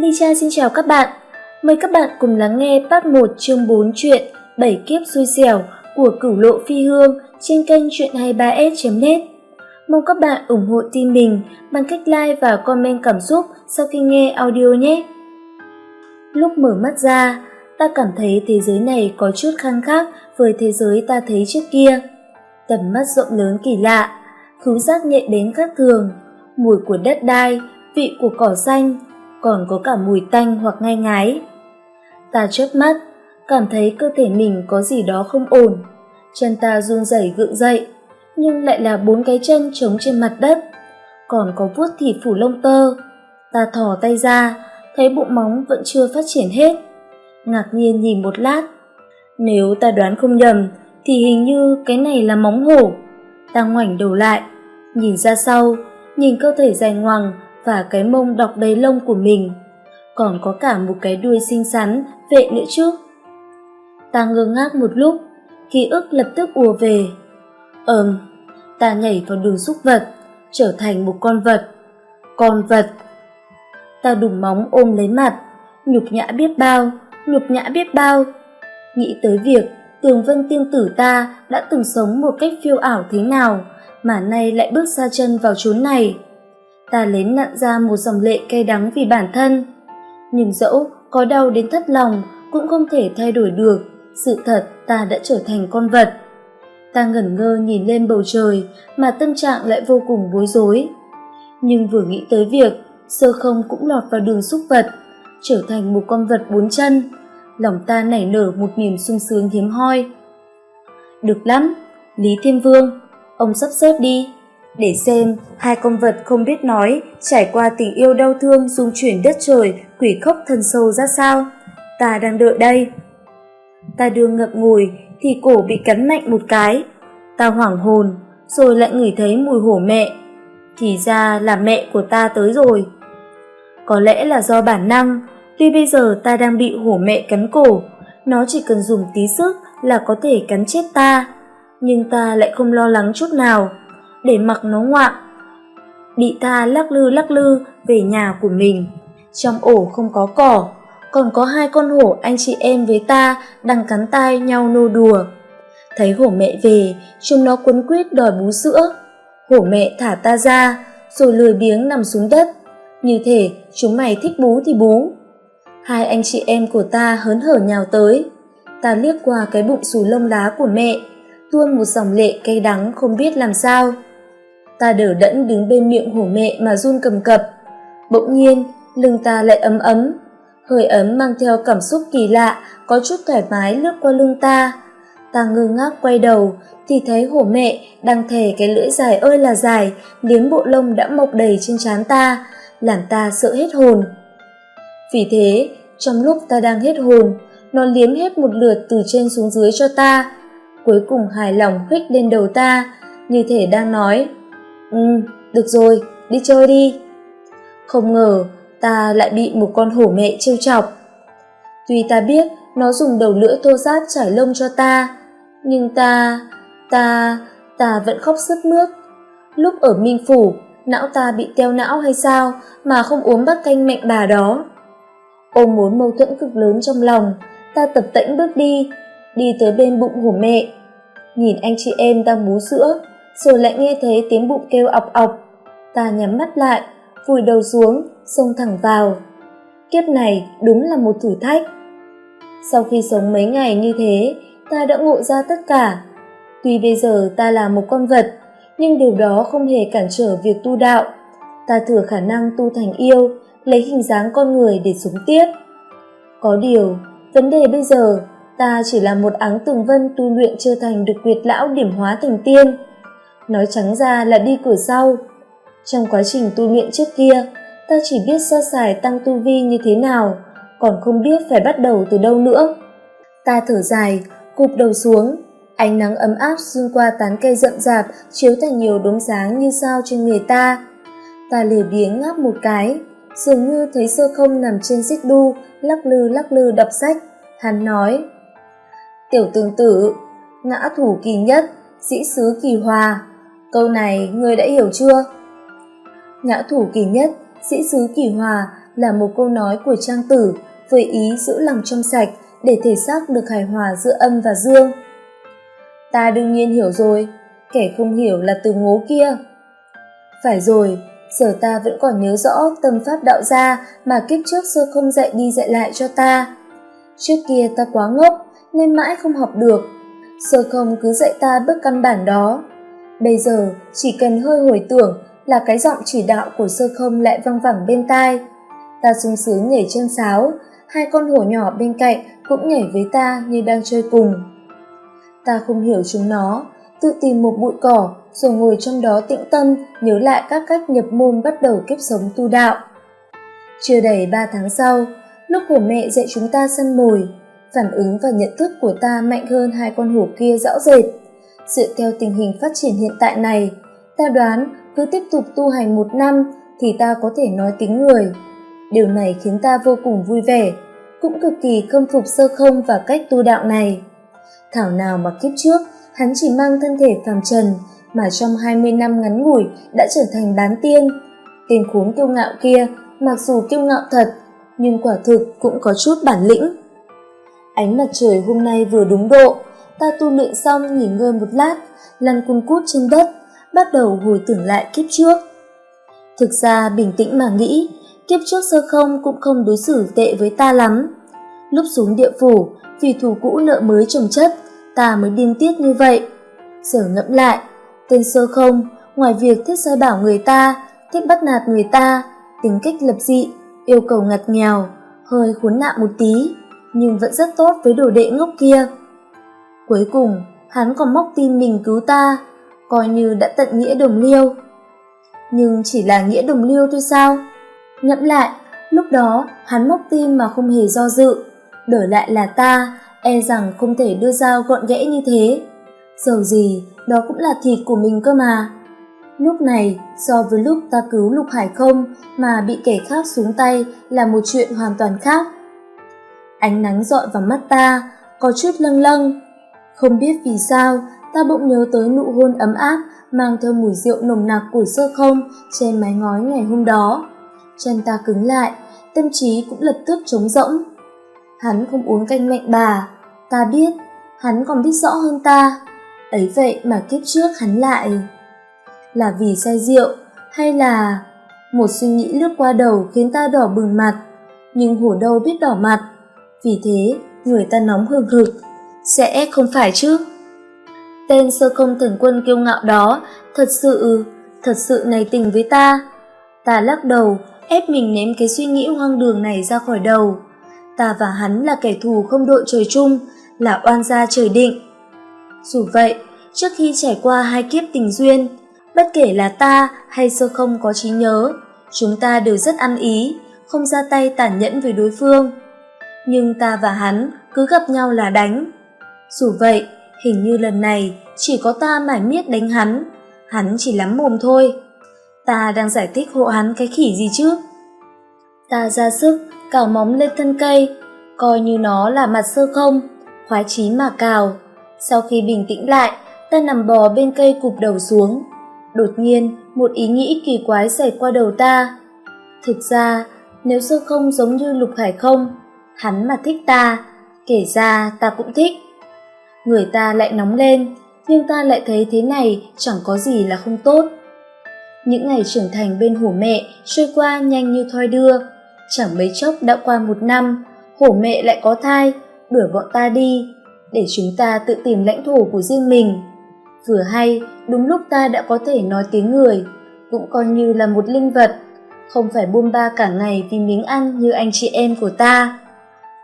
Ly Cha xin chào các bạn. Mời các bạn cùng lắng nghe part 1 chương 4 truyện Bảy kiếp xui xẻo của Cửu Lộ Phi Hương trên kênh truyện 23s.net. Mong các bạn ủng hộ team mình bằng cách like và comment cảm xúc sau khi nghe audio nhé. Lúc mở mắt ra, ta cảm thấy thế giới này có chút khăng khác với thế giới ta thấy trước kia. Tầm mắt rộng lớn kỳ lạ, khứu giác nhạy đến khác thường, mùi của đất đai, vị của cỏ xanh, còn có cả mùi tanh hoặc ngai ngái. Ta chớp mắt, cảm thấy cơ thể mình có gì đó không ổn. Chân ta run rẩy gượng dậy, nhưng lại là bốn cái chân trống trên mặt đất. Còn có vuốt thịt phủ lông tơ. Ta thò tay ra, thấy bụng móng vẫn chưa phát triển hết. Ngạc nhiên nhìn một lát. Nếu ta đoán không nhầm, thì hình như cái này là móng hổ. Ta ngoảnh đầu lại, nhìn ra sau, nhìn cơ thể dài ngoằng và cái mông đọc đầy lông của mình. Còn có cả một cái đuôi xinh xắn, vệ nữa trước. Ta ngơ ngác một lúc, ký ức lập tức ùa về. Ờm, ta nhảy vào đường xúc vật, trở thành một con vật. Con vật. Ta đùng móng ôm lấy mặt, nhục nhã biết bao, nhục nhã biết bao. Nghĩ tới việc tường vân tiên tử ta đã từng sống một cách phiêu ảo thế nào mà nay lại bước ra chân vào chốn này ta lén nặn ra một dòng lệ cay đắng vì bản thân. Nhưng dẫu có đau đến thất lòng, cũng không thể thay đổi được. Sự thật, ta đã trở thành con vật. Ta ngẩn ngơ nhìn lên bầu trời, mà tâm trạng lại vô cùng bối rối. Nhưng vừa nghĩ tới việc, sơ không cũng lọt vào đường xúc vật, trở thành một con vật bốn chân. Lòng ta nảy nở một niềm sung sướng hiếm hoi. Được lắm, lý thiên vương, ông sắp xếp đi để xem hai con vật không biết nói trải qua tình yêu đau thương dung chuyển đất trời, quỷ khốc thân sâu ra sao. Ta đang đợi đây. Ta đưa ngậm ngùi thì cổ bị cắn mạnh một cái. Ta hoảng hồn, rồi lại ngửi thấy mùi hổ mẹ. Thì ra là mẹ của ta tới rồi. Có lẽ là do bản năng, tuy bây giờ ta đang bị hổ mẹ cắn cổ, nó chỉ cần dùng tí sức là có thể cắn chết ta. Nhưng ta lại không lo lắng chút nào để mặc nó ngoạm. Bị ta lắc lư lắc lư về nhà của mình. Trong ổ không có cỏ, còn có hai con hổ anh chị em với ta đang cắn tai nhau nô đùa. Thấy hổ mẹ về, chúng nó quấn quýt đòi bú sữa. Hổ mẹ thả ta ra, rồi lười biếng nằm xuống đất. Như thể chúng mày thích bú thì bú. Hai anh chị em của ta hớn hở nhào tới. Ta liếc qua cái bụng xù lông lá của mẹ, tuôn một dòng lệ cay đắng không biết làm sao ta đỡ đẫn đứng bên miệng hổ mẹ mà run cầm cập. Bỗng nhiên, lưng ta lại ấm ấm, hơi ấm mang theo cảm xúc kỳ lạ, có chút thoải mái lướt qua lưng ta. Ta ngơ ngác quay đầu, thì thấy hổ mẹ đang thè cái lưỡi dài ơi là dài, liếm bộ lông đã mọc đầy trên trán ta, làm ta sợ hết hồn. Vì thế, trong lúc ta đang hết hồn, nó liếm hết một lượt từ trên xuống dưới cho ta. Cuối cùng hài lòng huých lên đầu ta, như thể đang nói ừ được rồi, đi chơi đi. Không ngờ, ta lại bị một con hổ mẹ trêu chọc. Tuy ta biết nó dùng đầu lưỡi thô ráp trải lông cho ta, nhưng ta ta ta vẫn khóc sướt mướt. Lúc ở minh phủ, não ta bị teo não hay sao mà không uống bát canh mệnh bà đó? Ôm muốn mâu thuẫn cực lớn trong lòng, ta tập tễnh bước đi đi tới bên bụng hổ mẹ. Nhìn anh chị em đang bú sữa rồi lại nghe thấy tiếng bụng kêu ọc ọc. Ta nhắm mắt lại, vùi đầu xuống, xông thẳng vào. Kiếp này đúng là một thử thách. Sau khi sống mấy ngày như thế, ta đã ngộ ra tất cả. Tuy bây giờ ta là một con vật, nhưng điều đó không hề cản trở việc tu đạo. Ta thừa khả năng tu thành yêu, lấy hình dáng con người để sống tiếp. Có điều, vấn đề bây giờ, ta chỉ là một áng tường vân tu luyện chưa thành được quyệt lão điểm hóa thành tiên nói trắng ra là đi cửa sau. Trong quá trình tu luyện trước kia, ta chỉ biết sơ sài tăng tu vi như thế nào, còn không biết phải bắt đầu từ đâu nữa. Ta thở dài, cụp đầu xuống, ánh nắng ấm áp xuyên qua tán cây rậm rạp chiếu thành nhiều đốm sáng như sao trên người ta. Ta lười biếng ngáp một cái, dường như thấy sơ không nằm trên xích đu, lắc lư lắc lư đọc sách. Hắn nói, tiểu tương tử, ngã thủ kỳ nhất sĩ sứ kỳ hòa câu này ngươi đã hiểu chưa ngã thủ kỳ nhất sĩ sứ kỳ hòa là một câu nói của trang tử với ý giữ lòng trong sạch để thể xác được hài hòa giữa âm và dương. Ta đương nhiên hiểu rồi, kẻ không hiểu là từ ngố kia. Phải rồi, giờ ta vẫn còn nhớ rõ tâm pháp đạo gia mà kiếp trước sơ không dạy đi dạy lại cho ta. Trước kia ta quá ngốc nên mãi không học được, sơ không cứ dạy ta bước căn bản đó. Bây giờ chỉ cần hơi hồi tưởng là cái giọng chỉ đạo của sơ không lại văng vẳng bên tai. Ta sung sướng nhảy chân sáo, hai con hổ nhỏ bên cạnh cũng nhảy với ta như đang chơi cùng. Ta không hiểu chúng nó, tự tìm một bụi cỏ rồi ngồi trong đó tĩnh tâm nhớ lại các cách nhập môn bắt đầu kiếp sống tu đạo. Chưa đầy ba tháng sau, lúc hổ mẹ dạy chúng ta săn mồi, phản ứng và nhận thức của ta mạnh hơn hai con hổ kia rõ rệt. Dựa theo tình hình phát triển hiện tại này, ta đoán cứ tiếp tục tu hành một năm thì ta có thể nói tiếng người. Điều này khiến ta vô cùng vui vẻ, cũng cực kỳ khâm phục sơ không và cách tu đạo này. Thảo nào mà kiếp trước, hắn chỉ mang thân thể phàm trần, mà trong 20 năm ngắn ngủi đã trở thành bán tiên. Tên khốn kiêu ngạo kia, mặc dù kiêu ngạo thật, nhưng quả thực cũng có chút bản lĩnh. Ánh mặt trời hôm nay vừa đúng độ, ta tu luyện xong nghỉ ngơi một lát, lăn cung cút trên đất, bắt đầu hồi tưởng lại kiếp trước. Thực ra bình tĩnh mà nghĩ, kiếp trước sơ không cũng không đối xử tệ với ta lắm. Lúc xuống địa phủ, vì thù cũ nợ mới trồng chất, ta mới điên tiết như vậy. Giờ ngẫm lại, tên sơ không, ngoài việc thích sai bảo người ta, thích bắt nạt người ta, tính cách lập dị, yêu cầu ngặt nghèo, hơi khốn nạn một tí, nhưng vẫn rất tốt với đồ đệ ngốc kia. Cuối cùng, hắn còn móc tim mình cứu ta, coi như đã tận nghĩa đồng liêu. Nhưng chỉ là nghĩa đồng liêu thôi sao? Ngẫm lại, lúc đó hắn móc tim mà không hề do dự, đổi lại là ta, e rằng không thể đưa dao gọn ghẽ như thế. Dầu gì, đó cũng là thịt của mình cơ mà. Lúc này, so với lúc ta cứu Lục Hải không mà bị kẻ khác xuống tay là một chuyện hoàn toàn khác. Ánh nắng dọi vào mắt ta, có chút lâng lâng. Không biết vì sao, ta bỗng nhớ tới nụ hôn ấm áp mang theo mùi rượu nồng nặc của sơ không trên mái ngói ngày hôm đó. Chân ta cứng lại, tâm trí cũng lập tức trống rỗng. Hắn không uống canh mạnh bà, ta biết, hắn còn biết rõ hơn ta. Ấy vậy mà kiếp trước hắn lại... Là vì say rượu, hay là... Một suy nghĩ lướt qua đầu khiến ta đỏ bừng mặt, nhưng hổ đâu biết đỏ mặt. Vì thế, người ta nóng hừng hực. Sẽ không phải chứ? Tên sơ không thần quân kiêu ngạo đó, thật sự, ừ, thật sự này tình với ta. Ta lắc đầu, ép mình ném cái suy nghĩ hoang đường này ra khỏi đầu. Ta và hắn là kẻ thù không đội trời chung, là oan gia trời định. Dù vậy, trước khi trải qua hai kiếp tình duyên, bất kể là ta hay sơ không có trí nhớ, chúng ta đều rất ăn ý, không ra tay tàn nhẫn với đối phương. Nhưng ta và hắn cứ gặp nhau là đánh. Dù vậy, hình như lần này chỉ có ta mải miết đánh hắn, hắn chỉ lắm mồm thôi. Ta đang giải thích hộ hắn cái khỉ gì chứ? Ta ra sức cào móng lên thân cây, coi như nó là mặt sơ không, khoái chí mà cào. Sau khi bình tĩnh lại, ta nằm bò bên cây cụp đầu xuống. Đột nhiên, một ý nghĩ kỳ quái xảy qua đầu ta. Thực ra, nếu sơ không giống như lục hải không, hắn mà thích ta, kể ra ta cũng thích. Người ta lại nóng lên, nhưng ta lại thấy thế này chẳng có gì là không tốt. Những ngày trưởng thành bên hổ mẹ trôi qua nhanh như thoi đưa, chẳng mấy chốc đã qua một năm, hổ mẹ lại có thai, đuổi bọn ta đi, để chúng ta tự tìm lãnh thổ của riêng mình. Vừa hay, đúng lúc ta đã có thể nói tiếng người, cũng coi như là một linh vật, không phải buông ba cả ngày vì miếng ăn như anh chị em của ta.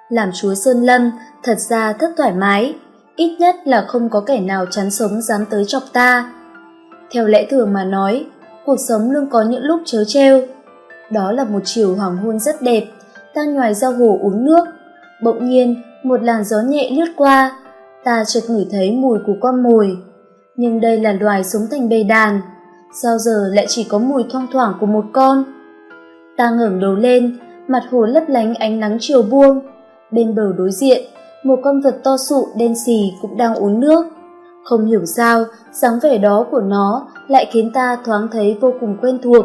Làm chúa Sơn Lâm thật ra rất thoải mái, ít nhất là không có kẻ nào chán sống dám tới chọc ta. Theo lẽ thường mà nói, cuộc sống luôn có những lúc chớ treo. Đó là một chiều hoàng hôn rất đẹp, ta nhòi ra hồ uống nước. Bỗng nhiên, một làn gió nhẹ lướt qua, ta chợt ngửi thấy mùi của con mồi. Nhưng đây là loài sống thành bầy đàn, sao giờ lại chỉ có mùi thoang thoảng của một con? Ta ngẩng đầu lên, mặt hồ lấp lánh ánh nắng chiều buông. Bên bờ đối diện, một con vật to sụ đen xì cũng đang uống nước. Không hiểu sao, dáng vẻ đó của nó lại khiến ta thoáng thấy vô cùng quen thuộc.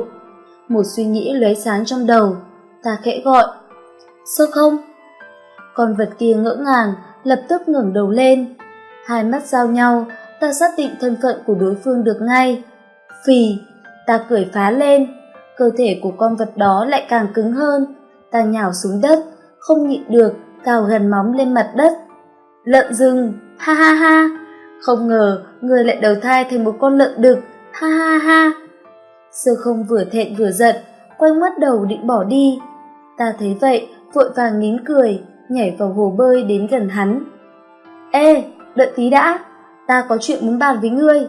Một suy nghĩ lóe sáng trong đầu. Ta khẽ gọi. Sơ không? Con vật kia ngỡ ngàng, lập tức ngẩng đầu lên. Hai mắt giao nhau, ta xác định thân phận của đối phương được ngay. Phì, ta cười phá lên, cơ thể của con vật đó lại càng cứng hơn. Ta nhào xuống đất, không nhịn được, cào gần móng lên mặt đất. Lợn rừng, ha ha ha, không ngờ người lại đầu thai thành một con lợn đực, ha ha ha. Sơ không vừa thẹn vừa giận, quay mắt đầu định bỏ đi. Ta thấy vậy, vội vàng nín cười, nhảy vào hồ bơi đến gần hắn. Ê, đợi tí đã, ta có chuyện muốn bàn với ngươi.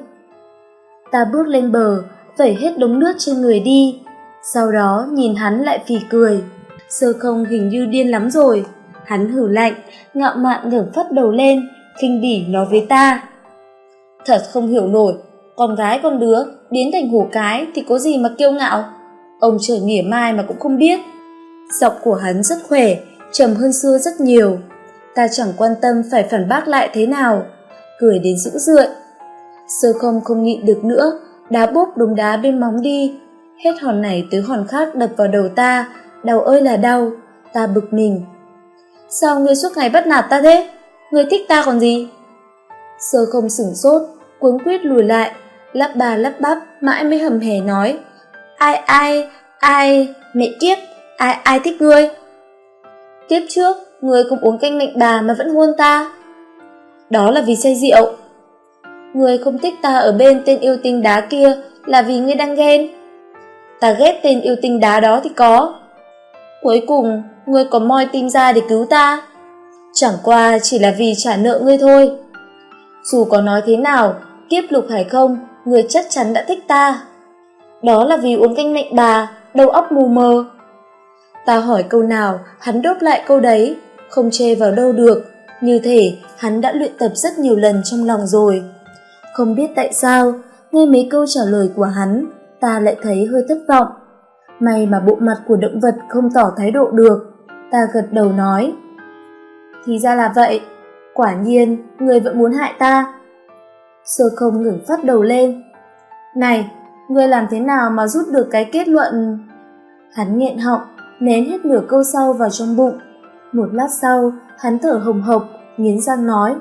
Ta bước lên bờ, vẩy hết đống nước trên người đi, sau đó nhìn hắn lại phì cười. Sơ không hình như điên lắm rồi, hắn hử lạnh, ngạo mạn ngẩng phát đầu lên, khinh bỉ nói với ta. Thật không hiểu nổi, con gái con đứa biến thành hổ cái thì có gì mà kiêu ngạo. Ông trời mỉa mai mà cũng không biết. Giọng của hắn rất khỏe, trầm hơn xưa rất nhiều. Ta chẳng quan tâm phải phản bác lại thế nào, cười đến dữ dội. Sơ không không nhịn được nữa, đá bốp đống đá bên móng đi. Hết hòn này tới hòn khác đập vào đầu ta, đau ơi là đau, ta bực mình. Sao ngươi suốt ngày bắt nạt ta thế? Ngươi thích ta còn gì? Sơ không sửng sốt, cuống quýt lùi lại, lắp bà lắp bắp, mãi mới hầm hề nói. Ai ai, ai, mẹ kiếp, ai ai thích ngươi? Kiếp trước, ngươi cũng uống canh mạnh bà mà vẫn hôn ta. Đó là vì say rượu. Ngươi không thích ta ở bên tên yêu tinh đá kia là vì ngươi đang ghen. Ta ghét tên yêu tinh đá đó thì có. Cuối cùng, ngươi có moi tim ra để cứu ta. Chẳng qua chỉ là vì trả nợ ngươi thôi. Dù có nói thế nào, kiếp lục hải không, ngươi chắc chắn đã thích ta. Đó là vì uống canh mạnh bà, đầu óc mù mờ. Ta hỏi câu nào, hắn đốt lại câu đấy, không chê vào đâu được, như thể hắn đã luyện tập rất nhiều lần trong lòng rồi. Không biết tại sao, nghe mấy câu trả lời của hắn, ta lại thấy hơi thất vọng. May mà bộ mặt của động vật không tỏ thái độ được, ta gật đầu nói. Thì ra là vậy, quả nhiên người vẫn muốn hại ta. Sơ không ngừng phát đầu lên. Này, người làm thế nào mà rút được cái kết luận... Hắn nghẹn họng, nén hết nửa câu sau vào trong bụng. Một lát sau, hắn thở hồng hộc, nghiến răng nói.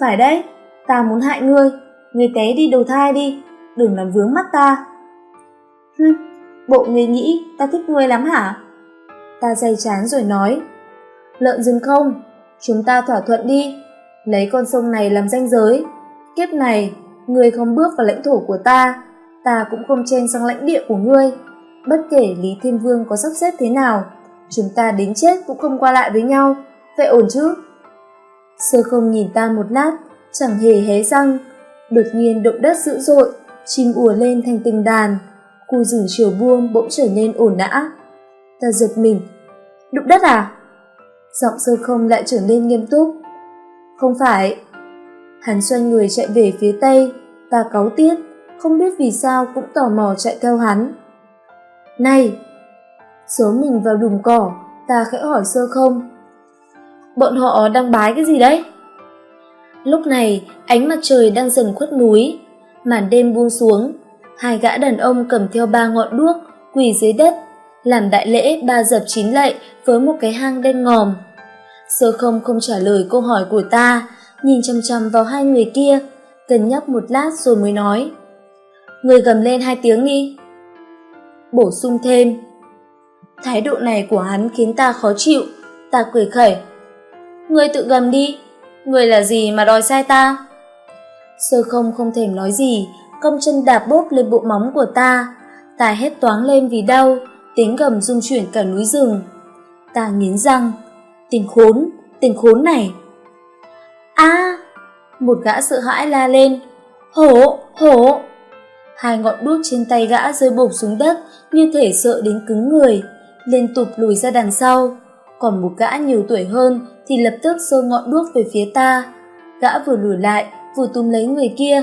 Phải đấy, ta muốn hại ngươi, ngươi té đi đầu thai đi, đừng làm vướng mắt ta. Hừm, bộ người nghĩ ta thích ngươi lắm hả? Ta dày chán rồi nói. Lợn rừng không, chúng ta thỏa thuận đi, lấy con sông này làm ranh giới. Kiếp này, ngươi không bước vào lãnh thổ của ta, ta cũng không chen sang lãnh địa của ngươi. Bất kể Lý Thiên Vương có sắp xếp thế nào, chúng ta đến chết cũng không qua lại với nhau, vậy ổn chứ? Sơ không nhìn ta một lát, chẳng hề hé răng, đột nhiên động đất dữ dội, chim ùa lên thành từng đàn, khu rừng chiều buông bỗng trở nên ổn nã. Ta giật mình, đụng đất à? Giọng sơ không lại trở nên nghiêm túc. Không phải. Hắn xoay người chạy về phía tây, ta cáu tiết, không biết vì sao cũng tò mò chạy theo hắn. Này! Số mình vào đùm cỏ, ta khẽ hỏi sơ không. Bọn họ đang bái cái gì đấy? Lúc này, ánh mặt trời đang dần khuất núi, màn đêm buông xuống. Hai gã đàn ông cầm theo ba ngọn đuốc, quỳ dưới đất, làm đại lễ ba dập chín lạy với một cái hang đen ngòm. Sơ không không trả lời câu hỏi của ta, nhìn chăm chăm vào hai người kia, cân nhắc một lát rồi mới nói. Người gầm lên hai tiếng đi. Bổ sung thêm. Thái độ này của hắn khiến ta khó chịu, ta cười khẩy. Người tự gầm đi, người là gì mà đòi sai ta? Sơ không không thèm nói gì, công chân đạp bốp lên bộ móng của ta, ta hét toáng lên vì đau, tiếng gầm rung chuyển cả núi rừng. Ta nghiến răng, tình khốn, tình khốn này. a một gã sợ hãi la lên, hổ, hổ. Hai ngọn đuốc trên tay gã rơi bổ xuống đất như thể sợ đến cứng người, liên tục lùi ra đằng sau. Còn một gã nhiều tuổi hơn thì lập tức giơ ngọn đuốc về phía ta. Gã vừa lùi lại, vừa túm lấy người kia.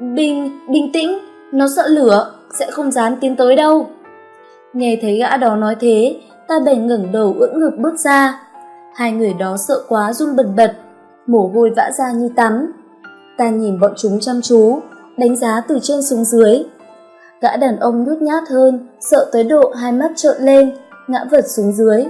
Bình, bình tĩnh, nó sợ lửa, sẽ không dám tiến tới đâu. Nghe thấy gã đó nói thế, ta bèn ngẩng đầu ưỡn ngực bước ra. Hai người đó sợ quá run bần bật, mồ hôi vã ra như tắm. Ta nhìn bọn chúng chăm chú, đánh giá từ trên xuống dưới. Gã đàn ông nhút nhát hơn, sợ tới độ hai mắt trợn lên, ngã vật xuống dưới.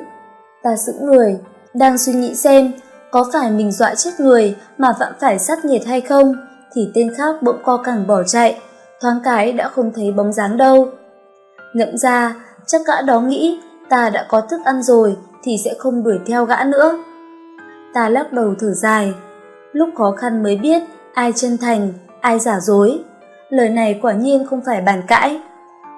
Ta sững người, đang suy nghĩ xem có phải mình dọa chết người mà vẫn phải sát nhiệt hay không, thì tên khác bỗng co cẳng bỏ chạy, thoáng cái đã không thấy bóng dáng đâu. Ngẫm ra, chắc gã đó nghĩ ta đã có thức ăn rồi thì sẽ không đuổi theo gã nữa. Ta lắc đầu thở dài, lúc khó khăn mới biết ai chân thành, ai giả dối. Lời này quả nhiên không phải bàn cãi.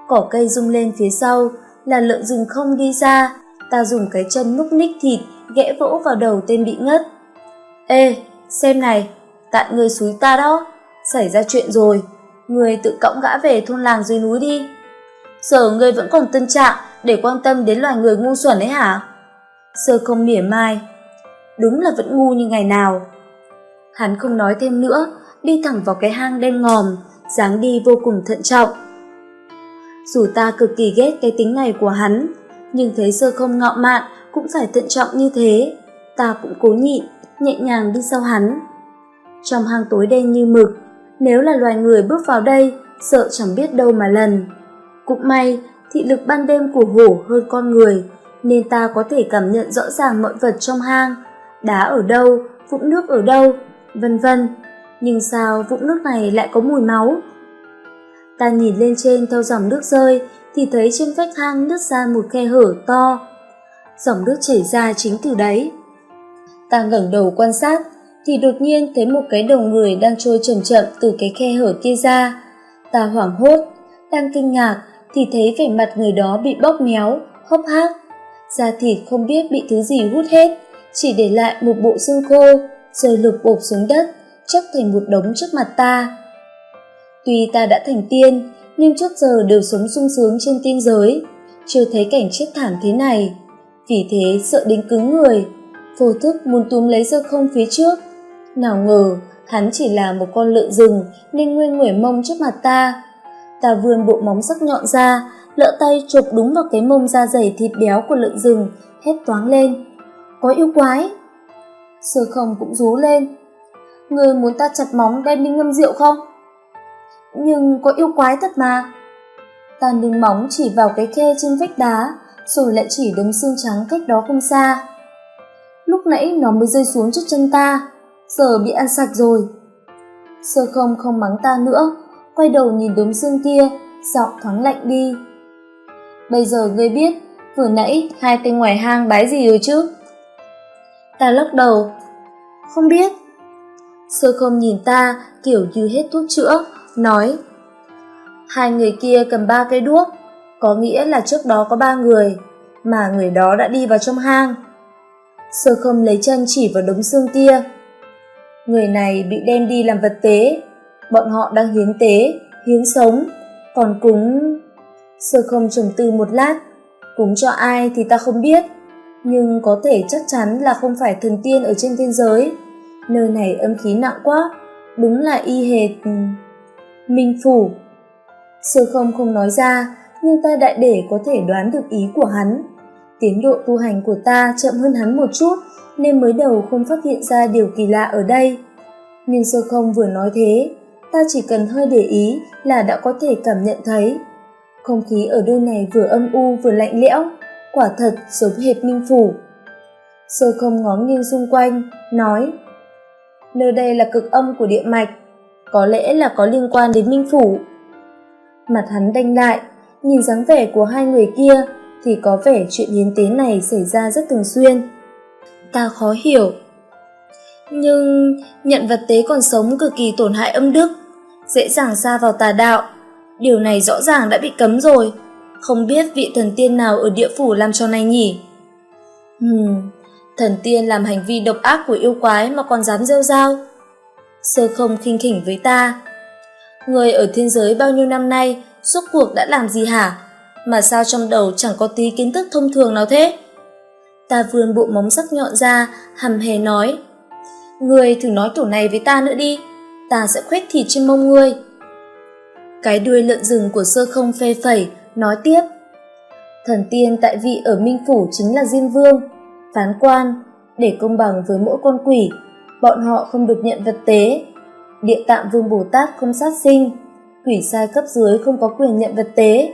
Cỏ cây rung lên phía sau, là lợn rừng không đi ra, ta dùng cái chân núc ních thịt, ghẽ vỗ vào đầu tên bị ngất. Ê, xem này, tại người suối ta đó, xảy ra chuyện rồi, người tự cõng gã về thôn làng dưới núi đi. Giờ người vẫn còn tân trạng để quan tâm đến loài người ngu xuẩn ấy hả? Sơ không mỉa mai, đúng là vẫn ngu như ngày nào. Hắn không nói thêm nữa, đi thẳng vào cái hang đen ngòm, dáng đi vô cùng thận trọng. Dù ta cực kỳ ghét cái tính này của hắn, nhưng thấy sơ không ngạo mạn cũng phải thận trọng như thế. Ta cũng cố nhịn, nhẹ nhàng đi sau hắn. Trong hang tối đen như mực, nếu là loài người bước vào đây, sợ chẳng biết đâu mà lần. Cũng may, thị lực ban đêm của hổ hơn con người, nên ta có thể cảm nhận rõ ràng mọi vật trong hang, đá ở đâu, vũng nước ở đâu, vân vân. Nhưng sao vũng nước này lại có mùi máu? Ta nhìn lên trên theo dòng nước rơi thì thấy trên vách hang nứt ra một khe hở to. Dòng nước chảy ra chính từ đấy. Ta ngẩng đầu quan sát thì đột nhiên thấy một cái đầu người đang trôi chậm chậm từ cái khe hở kia ra. Ta hoảng hốt, đang kinh ngạc thì thấy vẻ mặt người đó bị bóp méo, hốc hác. Da thịt không biết bị thứ gì hút hết, chỉ để lại một bộ xương khô, rơi lục bộp xuống đất, chắc thành một đống trước mặt ta. Tuy ta đã thành tiên, nhưng trước giờ đều sống sung sướng trên tiên giới, chưa thấy cảnh chết thảm thế này. Vì thế sợ đến cứng người, vô thức muốn túm lấy sơ không phía trước. Nào ngờ, hắn chỉ là một con lợn rừng nên nguyên nguẩy mông trước mặt ta. Ta vươn bộ móng sắc nhọn ra, lỡ tay chụp đúng vào cái mông da dày thịt béo của lợn rừng, hét toáng lên. Có yêu quái! Sơ không cũng rú lên. Người muốn ta chặt móng đem đi ngâm rượu không? nhưng có yêu quái thật mà. Ta đứng móng chỉ vào cái khe trên vách đá, rồi lại chỉ đống xương trắng cách đó không xa. Lúc nãy nó mới rơi xuống trước chân ta, giờ bị ăn sạch rồi. Sơ không không mắng ta nữa, quay đầu nhìn đống xương kia, giọng thoáng lạnh đi. Bây giờ ngươi biết, vừa nãy hai tên ngoài hang bái gì rồi chứ? Ta lắc đầu, không biết. Sơ không nhìn ta kiểu như hết thuốc chữa, nói Hai người kia cầm ba cây đuốc, có nghĩa là trước đó có ba người, mà người đó đã đi vào trong hang. Sơ không lấy chân chỉ vào đống xương kia. Người này bị đem đi làm vật tế, bọn họ đang hiến tế, hiến sống, còn cúng... Sơ không trầm tư một lát, cúng cho ai thì ta không biết, nhưng có thể chắc chắn là không phải thần tiên ở trên thiên giới. Nơi này âm khí nặng quá, đúng là y hệt... Ừ, minh Phủ. Sơ không không nói ra, nhưng ta đại để có thể đoán được ý của hắn. Tiến độ tu hành của ta chậm hơn hắn một chút, nên mới đầu không phát hiện ra điều kỳ lạ ở đây. Nhưng sơ không vừa nói thế, ta chỉ cần hơi để ý là đã có thể cảm nhận thấy. Không khí ở nơi này vừa âm u vừa lạnh lẽo, quả thật giống hệt Minh Phủ. Sơ không ngó nghiêng xung quanh, nói Nơi đây là cực âm của địa mạch, có lẽ là có liên quan đến Minh Phủ. Mặt hắn đanh lại, nhìn dáng vẻ của hai người kia thì có vẻ chuyện hiến tế này xảy ra rất thường xuyên. Ta khó hiểu. Nhưng nhận vật tế còn sống cực kỳ tổn hại âm đức, dễ dàng xa vào tà đạo. Điều này rõ ràng đã bị cấm rồi. Không biết vị thần tiên nào ở địa phủ làm cho này nhỉ? Hừm, thần tiên làm hành vi độc ác của yêu quái mà còn dám rêu rao sơ không khinh khỉnh với ta. Người ở thiên giới bao nhiêu năm nay, suốt cuộc đã làm gì hả? Mà sao trong đầu chẳng có tí kiến thức thông thường nào thế? Ta vươn bộ móng sắc nhọn ra, hầm hề nói. Người thử nói kiểu này với ta nữa đi, ta sẽ khuét thịt trên mông ngươi. Cái đuôi lợn rừng của sơ không phê phẩy, nói tiếp. Thần tiên tại vị ở Minh Phủ chính là Diêm Vương, phán quan, để công bằng với mỗi con quỷ bọn họ không được nhận vật tế. Địa tạng vương Bồ Tát không sát sinh, quỷ sai cấp dưới không có quyền nhận vật tế.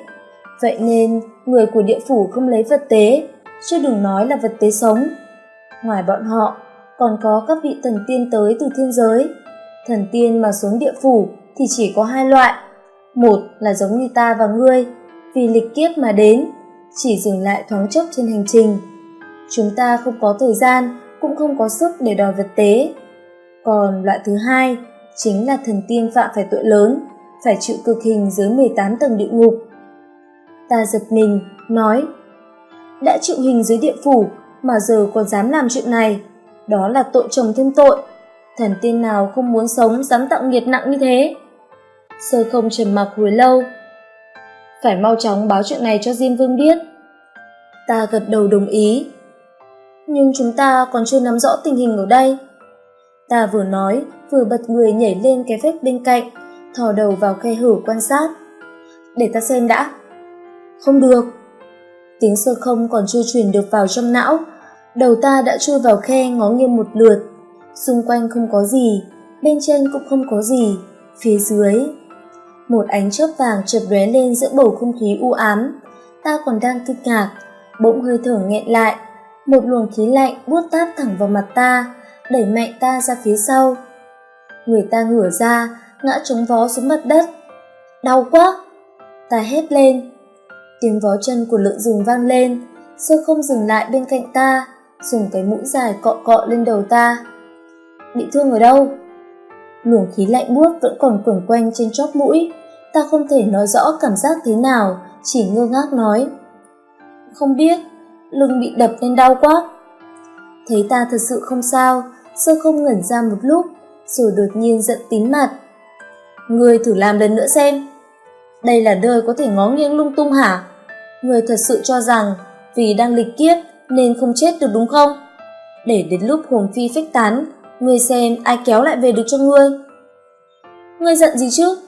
Vậy nên, người của địa phủ không lấy vật tế, chứ đừng nói là vật tế sống. Ngoài bọn họ, còn có các vị thần tiên tới từ thiên giới. Thần tiên mà xuống địa phủ thì chỉ có hai loại. Một là giống như ta và ngươi, vì lịch kiếp mà đến, chỉ dừng lại thoáng chốc trên hành trình. Chúng ta không có thời gian, cũng không có sức để đòi vật tế. Còn loại thứ hai, chính là thần tiên phạm phải tội lớn, phải chịu cực hình dưới 18 tầng địa ngục. Ta giật mình, nói, đã chịu hình dưới địa phủ mà giờ còn dám làm chuyện này, đó là tội chồng thêm tội. Thần tiên nào không muốn sống dám tạo nghiệt nặng như thế? Sơ không trầm mặc hồi lâu. Phải mau chóng báo chuyện này cho Diêm Vương biết. Ta gật đầu đồng ý. Nhưng chúng ta còn chưa nắm rõ tình hình ở đây. Ta vừa nói, vừa bật người nhảy lên cái vách bên cạnh, thò đầu vào khe hở quan sát. Để ta xem đã. Không được. Tiếng sơ không còn chưa truyền được vào trong não, đầu ta đã chui vào khe ngó nghiêng một lượt. Xung quanh không có gì, bên trên cũng không có gì, phía dưới. Một ánh chớp vàng chợt lóe lên giữa bầu không khí u ám. Ta còn đang kinh ngạc, bỗng hơi thở nghẹn lại. Một luồng khí lạnh buốt tát thẳng vào mặt ta, đẩy mạnh ta ra phía sau. Người ta ngửa ra, ngã trống vó xuống mặt đất. Đau quá! Ta hét lên. Tiếng vó chân của lợn rừng vang lên, sơ không dừng lại bên cạnh ta, dùng cái mũi dài cọ cọ lên đầu ta. Bị thương ở đâu? Luồng khí lạnh buốt vẫn còn quẩn quanh trên chóp mũi, ta không thể nói rõ cảm giác thế nào, chỉ ngơ ngác nói. Không biết, lưng bị đập nên đau quá. Thấy ta thật sự không sao, sơ không ngẩn ra một lúc, rồi đột nhiên giận tím mặt. Người thử làm lần nữa xem. Đây là nơi có thể ngó nghiêng lung tung hả? Người thật sự cho rằng vì đang lịch kiếp nên không chết được đúng không? Để đến lúc hồn phi phách tán, người xem ai kéo lại về được cho ngươi. Ngươi giận gì chứ?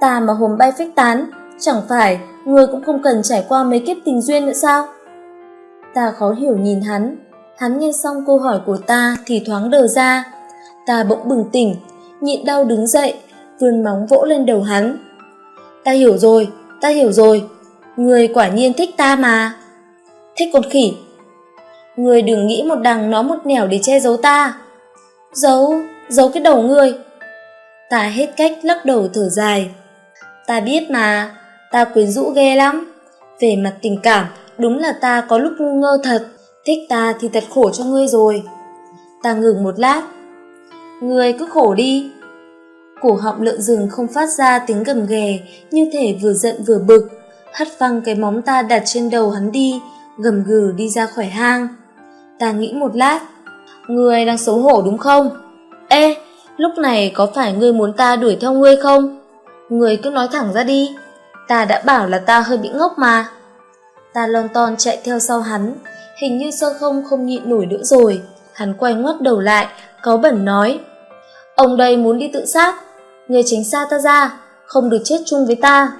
Ta mà hồn bay phách tán, chẳng phải ngươi cũng không cần trải qua mấy kiếp tình duyên nữa sao? Ta khó hiểu nhìn hắn, hắn nghe xong câu hỏi của ta thì thoáng đờ ra. Ta bỗng bừng tỉnh, nhịn đau đứng dậy, vươn móng vỗ lên đầu hắn. Ta hiểu rồi, ta hiểu rồi, người quả nhiên thích ta mà. Thích con khỉ. Người đừng nghĩ một đằng nó một nẻo để che giấu ta. Giấu, giấu cái đầu người. Ta hết cách lắc đầu thở dài. Ta biết mà, ta quyến rũ ghê lắm. Về mặt tình cảm, đúng là ta có lúc ngu ngơ thật. Thích ta thì thật khổ cho ngươi rồi. Ta ngừng một lát. Ngươi cứ khổ đi. Cổ họng lợn rừng không phát ra tiếng gầm ghè, như thể vừa giận vừa bực. Hất văng cái móng ta đặt trên đầu hắn đi, gầm gừ đi ra khỏi hang. Ta nghĩ một lát. Ngươi đang xấu hổ đúng không? Ê, lúc này có phải ngươi muốn ta đuổi theo ngươi không? Ngươi cứ nói thẳng ra đi. Ta đã bảo là ta hơi bị ngốc mà. Ta lon ton chạy theo sau hắn, hình như sơ không không nhịn nổi nữa rồi. Hắn quay ngoắt đầu lại, có bẩn nói. Ông đây muốn đi tự sát, người tránh xa ta ra, không được chết chung với ta.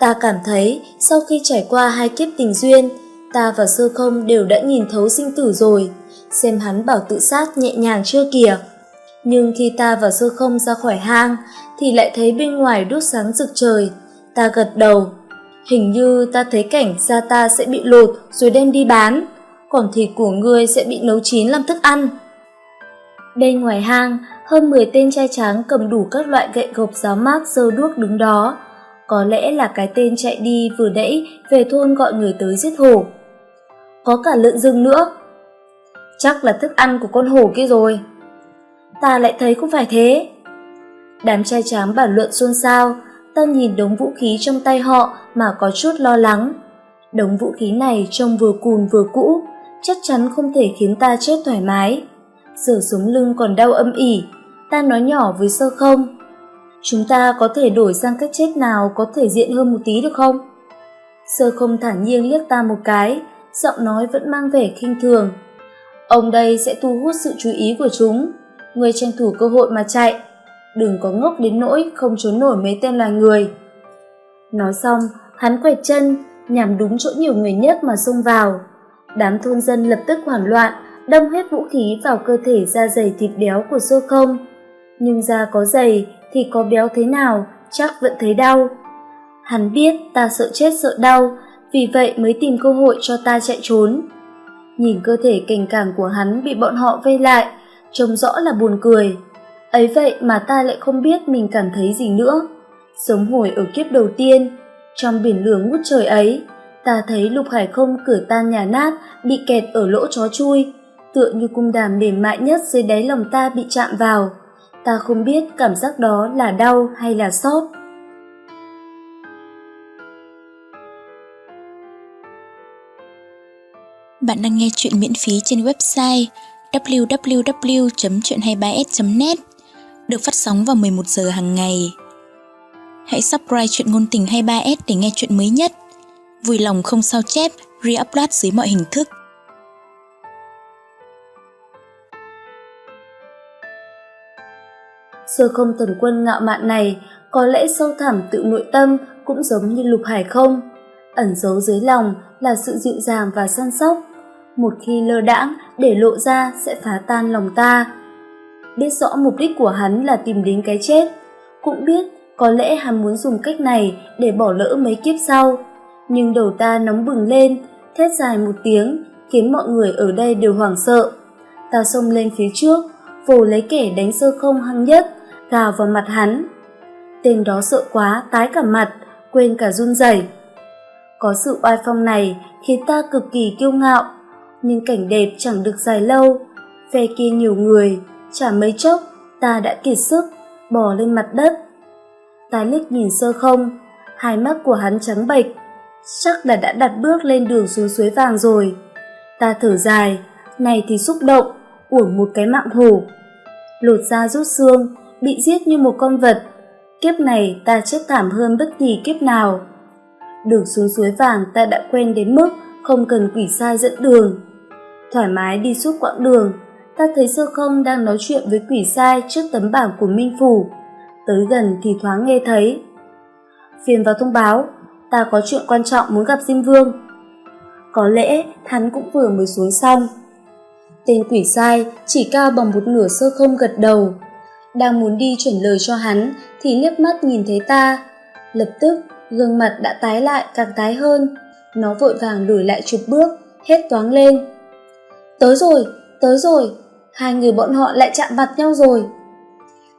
Ta cảm thấy sau khi trải qua hai kiếp tình duyên, ta và sơ không đều đã nhìn thấu sinh tử rồi, xem hắn bảo tự sát nhẹ nhàng chưa kìa. Nhưng khi ta và sơ không ra khỏi hang, thì lại thấy bên ngoài đốt sáng rực trời. Ta gật đầu, hình như ta thấy cảnh da ta sẽ bị lột rồi đem đi bán, còn thịt của ngươi sẽ bị nấu chín làm thức ăn. Bên ngoài hang, hơn 10 tên trai tráng cầm đủ các loại gậy gộc giáo mát dơ đuốc đứng đó. Có lẽ là cái tên chạy đi vừa nãy về thôn gọi người tới giết hổ. Có cả lợn rừng nữa. Chắc là thức ăn của con hổ kia rồi. Ta lại thấy không phải thế. Đám trai tráng bản luận xôn xao, ta nhìn đống vũ khí trong tay họ mà có chút lo lắng. Đống vũ khí này trông vừa cùn vừa cũ, chắc chắn không thể khiến ta chết thoải mái. Giờ sống lưng còn đau âm ỉ, ta nói nhỏ với sơ không. Chúng ta có thể đổi sang cách chết nào có thể diện hơn một tí được không? Sơ không thản nhiên liếc ta một cái, giọng nói vẫn mang vẻ khinh thường. Ông đây sẽ thu hút sự chú ý của chúng, người tranh thủ cơ hội mà chạy. Đừng có ngốc đến nỗi không trốn nổi mấy tên loài người. Nói xong, hắn quẹt chân, nhằm đúng chỗ nhiều người nhất mà xông vào. Đám thôn dân lập tức hoảng loạn, đâm hết vũ khí vào cơ thể da dày thịt béo của sơ không. Nhưng da có dày thì có béo thế nào, chắc vẫn thấy đau. Hắn biết ta sợ chết sợ đau, vì vậy mới tìm cơ hội cho ta chạy trốn. Nhìn cơ thể cành càng của hắn bị bọn họ vây lại, trông rõ là buồn cười. Ấy vậy mà ta lại không biết mình cảm thấy gì nữa. Sống hồi ở kiếp đầu tiên, trong biển lửa ngút trời ấy, ta thấy lục hải không cửa tan nhà nát, bị kẹt ở lỗ chó chui, tựa như cung đàm mềm mại nhất dưới đáy lòng ta bị chạm vào. Ta không biết cảm giác đó là đau hay là xót. Bạn đang nghe chuyện miễn phí trên website www.chuyện23s.net được phát sóng vào 11 giờ hàng ngày. Hãy subscribe chuyện ngôn tình 23s để nghe chuyện mới nhất. Vui lòng không sao chép, re-upload dưới mọi hình thức. Sơ không thần quân ngạo mạn này có lẽ sâu thẳm tự nội tâm cũng giống như lục hải không. Ẩn giấu dưới lòng là sự dịu dàng và săn sóc. Một khi lơ đãng để lộ ra sẽ phá tan lòng ta. Biết rõ mục đích của hắn là tìm đến cái chết. Cũng biết có lẽ hắn muốn dùng cách này để bỏ lỡ mấy kiếp sau. Nhưng đầu ta nóng bừng lên, thét dài một tiếng, khiến mọi người ở đây đều hoảng sợ. Ta xông lên phía trước, vồ lấy kẻ đánh sơ không hăng nhất, gào vào mặt hắn. Tên đó sợ quá, tái cả mặt, quên cả run rẩy. Có sự oai phong này khiến ta cực kỳ kiêu ngạo, nhưng cảnh đẹp chẳng được dài lâu. Phe kia nhiều người, chả mấy chốc, ta đã kiệt sức, bò lên mặt đất. Ta liếc nhìn sơ không, hai mắt của hắn trắng bệch, chắc là đã đặt bước lên đường xuống suối vàng rồi. Ta thở dài, này thì xúc động, uổng một cái mạng hổ. Lột da rút xương, bị giết như một con vật. Kiếp này ta chết thảm hơn bất kỳ kiếp nào. Đường xuống suối vàng ta đã quen đến mức không cần quỷ sai dẫn đường. Thoải mái đi suốt quãng đường, ta thấy sơ không đang nói chuyện với quỷ sai trước tấm bảng của Minh Phủ. Tới gần thì thoáng nghe thấy. Phiền vào thông báo, ta có chuyện quan trọng muốn gặp Diêm Vương. Có lẽ hắn cũng vừa mới xuống xong. Tên quỷ sai chỉ cao bằng một nửa sơ không gật đầu. Đang muốn đi chuyển lời cho hắn thì liếc mắt nhìn thấy ta. Lập tức gương mặt đã tái lại càng tái hơn. Nó vội vàng lùi lại chục bước, hết toáng lên. Tới rồi, tới rồi, hai người bọn họ lại chạm mặt nhau rồi.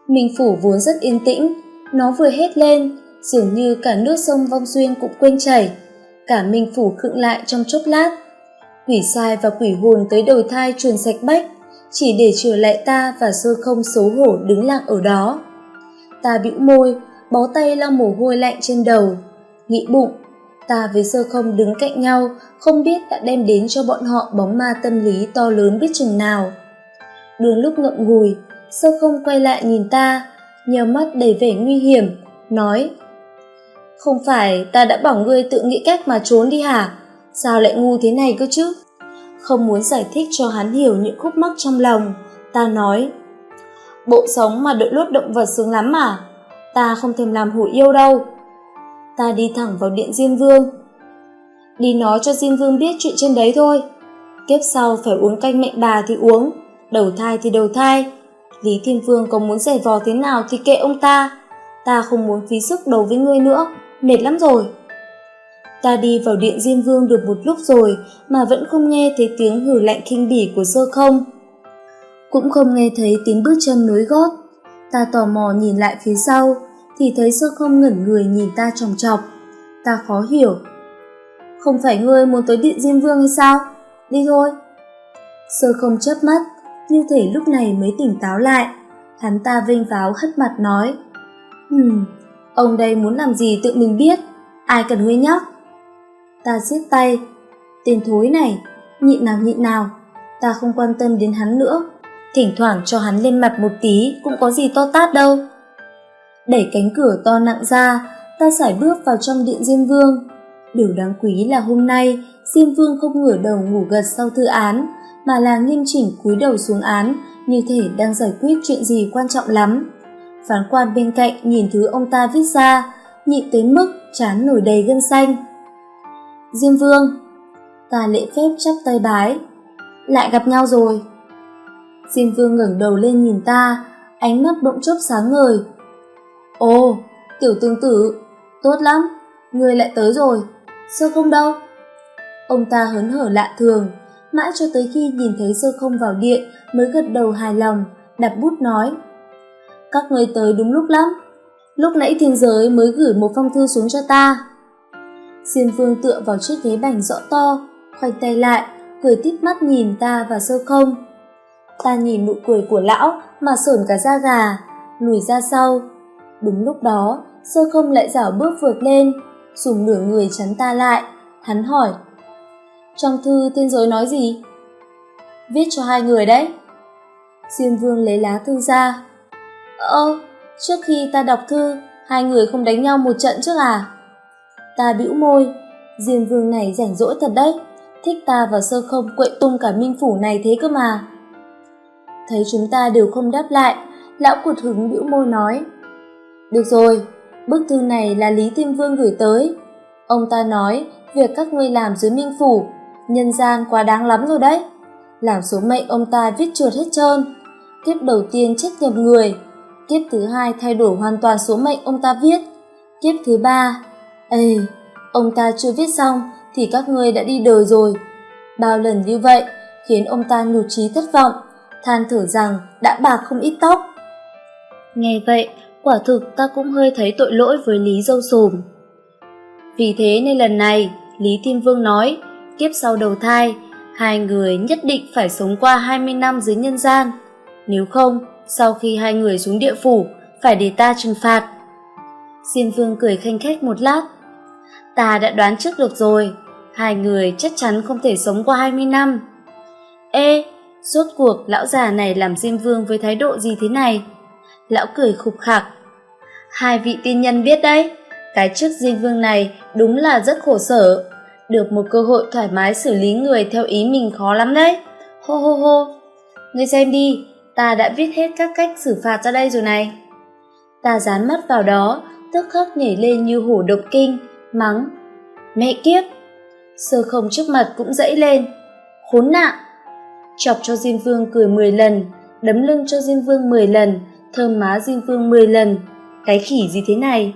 Minh Phủ vốn rất yên tĩnh, nó vừa hét lên, dường như cả nước sông Vong Xuyên cũng quên chảy. Cả Minh Phủ khựng lại trong chốc lát. Quỷ sai và quỷ hồn tới đầu thai truyền sạch bách, chỉ để trở lại ta và sơ không xấu hổ đứng lặng ở đó. Ta bĩu môi, bó tay lau mồ hôi lạnh trên đầu, nghĩ bụng, ta với sơ không đứng cạnh nhau, không biết đã đem đến cho bọn họ bóng ma tâm lý to lớn biết chừng nào. Đường lúc ngậm ngùi, sơ không quay lại nhìn ta, nhờ mắt đầy vẻ nguy hiểm, nói Không phải ta đã bảo ngươi tự nghĩ cách mà trốn đi hả? Sao lại ngu thế này cơ chứ? Không muốn giải thích cho hắn hiểu những khúc mắc trong lòng, ta nói Bộ sống mà đội lốt động vật sướng lắm mà, ta không thèm làm hủ yêu đâu. Ta đi thẳng vào điện Diêm Vương. Đi nói cho Diêm Vương biết chuyện trên đấy thôi. Kiếp sau phải uống canh mệnh bà thì uống, đầu thai thì đầu thai. Lý Thiên Vương có muốn giày vò thế nào thì kệ ông ta. Ta không muốn phí sức đầu với ngươi nữa, mệt lắm rồi. Ta đi vào điện Diêm Vương được một lúc rồi mà vẫn không nghe thấy tiếng hử lạnh khinh bỉ của sơ không. Cũng không nghe thấy tiếng bước chân nối gót. Ta tò mò nhìn lại phía sau, thì thấy sơ không ngẩn người nhìn ta chòng chọc Ta khó hiểu. Không phải ngươi muốn tới điện Diêm Vương hay sao? Đi thôi. Sơ không chớp mắt, như thể lúc này mới tỉnh táo lại. Hắn ta vênh váo hất mặt nói. Hừm, ông đây muốn làm gì tự mình biết, ai cần ngươi nhóc. Ta siết tay, tên thối này, nhịn nào nhịn nào, ta không quan tâm đến hắn nữa. Thỉnh thoảng cho hắn lên mặt một tí cũng có gì to tát đâu. Đẩy cánh cửa to nặng ra, ta sải bước vào trong điện Diêm Vương. Điều đáng quý là hôm nay, Diêm Vương không ngửa đầu ngủ gật sau thư án, mà là nghiêm chỉnh cúi đầu xuống án, như thể đang giải quyết chuyện gì quan trọng lắm. Phán quan bên cạnh nhìn thứ ông ta viết ra, nhịn tới mức chán nổi đầy gân xanh. Diêm Vương, ta lễ phép chắp tay bái, lại gặp nhau rồi. Diêm Vương ngẩng đầu lên nhìn ta, ánh mắt bỗng chốc sáng ngời. Ồ, tiểu tương tử, tốt lắm, ngươi lại tới rồi, Sơ không đâu. Ông ta hớn hở lạ thường, mãi cho tới khi nhìn thấy sơ không vào điện mới gật đầu hài lòng, đặt bút nói. Các người tới đúng lúc lắm, lúc nãy thiên giới mới gửi một phong thư xuống cho ta. Diêm vương tựa vào chiếc ghế bành rõ to, khoanh tay lại, cười tít mắt nhìn ta và sơ không. Ta nhìn nụ cười của lão mà sởn cả da gà, lùi ra sau. Đúng lúc đó, sơ không lại dảo bước vượt lên, dùng nửa người chắn ta lại. Hắn hỏi, trong thư tiên giới nói gì? Viết cho hai người đấy. Diêm vương lấy lá thư ra. Ơ, trước khi ta đọc thư, hai người không đánh nhau một trận trước à? Ta bĩu môi, Diêm vương này rảnh rỗi thật đấy, thích ta và sơ không quậy tung cả minh phủ này thế cơ mà. Thấy chúng ta đều không đáp lại, lão cụt hứng bĩu môi nói. Được rồi, bức thư này là Lý Thiên Vương gửi tới. Ông ta nói việc các ngươi làm dưới minh phủ, nhân gian quá đáng lắm rồi đấy. Làm số mệnh ông ta viết trượt hết trơn. Kiếp đầu tiên chết nhầm người, kiếp thứ hai thay đổi hoàn toàn số mệnh ông ta viết. Kiếp thứ ba, ê, ông ta chưa viết xong thì các ngươi đã đi đời rồi. Bao lần như vậy khiến ông ta nhụt chí thất vọng, than thở rằng đã bạc không ít tóc. Nghe vậy, quả thực ta cũng hơi thấy tội lỗi với Lý Dâu Sồm. Vì thế nên lần này, Lý Thiên Vương nói, kiếp sau đầu thai, hai người nhất định phải sống qua 20 năm dưới nhân gian. Nếu không, sau khi hai người xuống địa phủ, phải để ta trừng phạt. diêm Vương cười khanh khách một lát. Ta đã đoán trước được rồi, hai người chắc chắn không thể sống qua 20 năm. Ê, rốt cuộc lão già này làm Diêm Vương với thái độ gì thế này? Lão cười khục khạc. Hai vị tiên nhân biết đấy, cái chức Diêm Vương này đúng là rất khổ sở. Được một cơ hội thoải mái xử lý người theo ý mình khó lắm đấy. Hô hô hô, ngươi xem đi, ta đã viết hết các cách xử phạt ra đây rồi này. Ta dán mắt vào đó, tức khắc nhảy lên như hổ động kinh, mắng. Mẹ kiếp! Sơ không trước mặt cũng dẫy lên. Khốn nạn! Chọc cho Diêm Vương cười 10 lần, đấm lưng cho Diêm Vương 10 lần, thơm má Diêm Vương 10 lần. Cái khỉ gì thế này?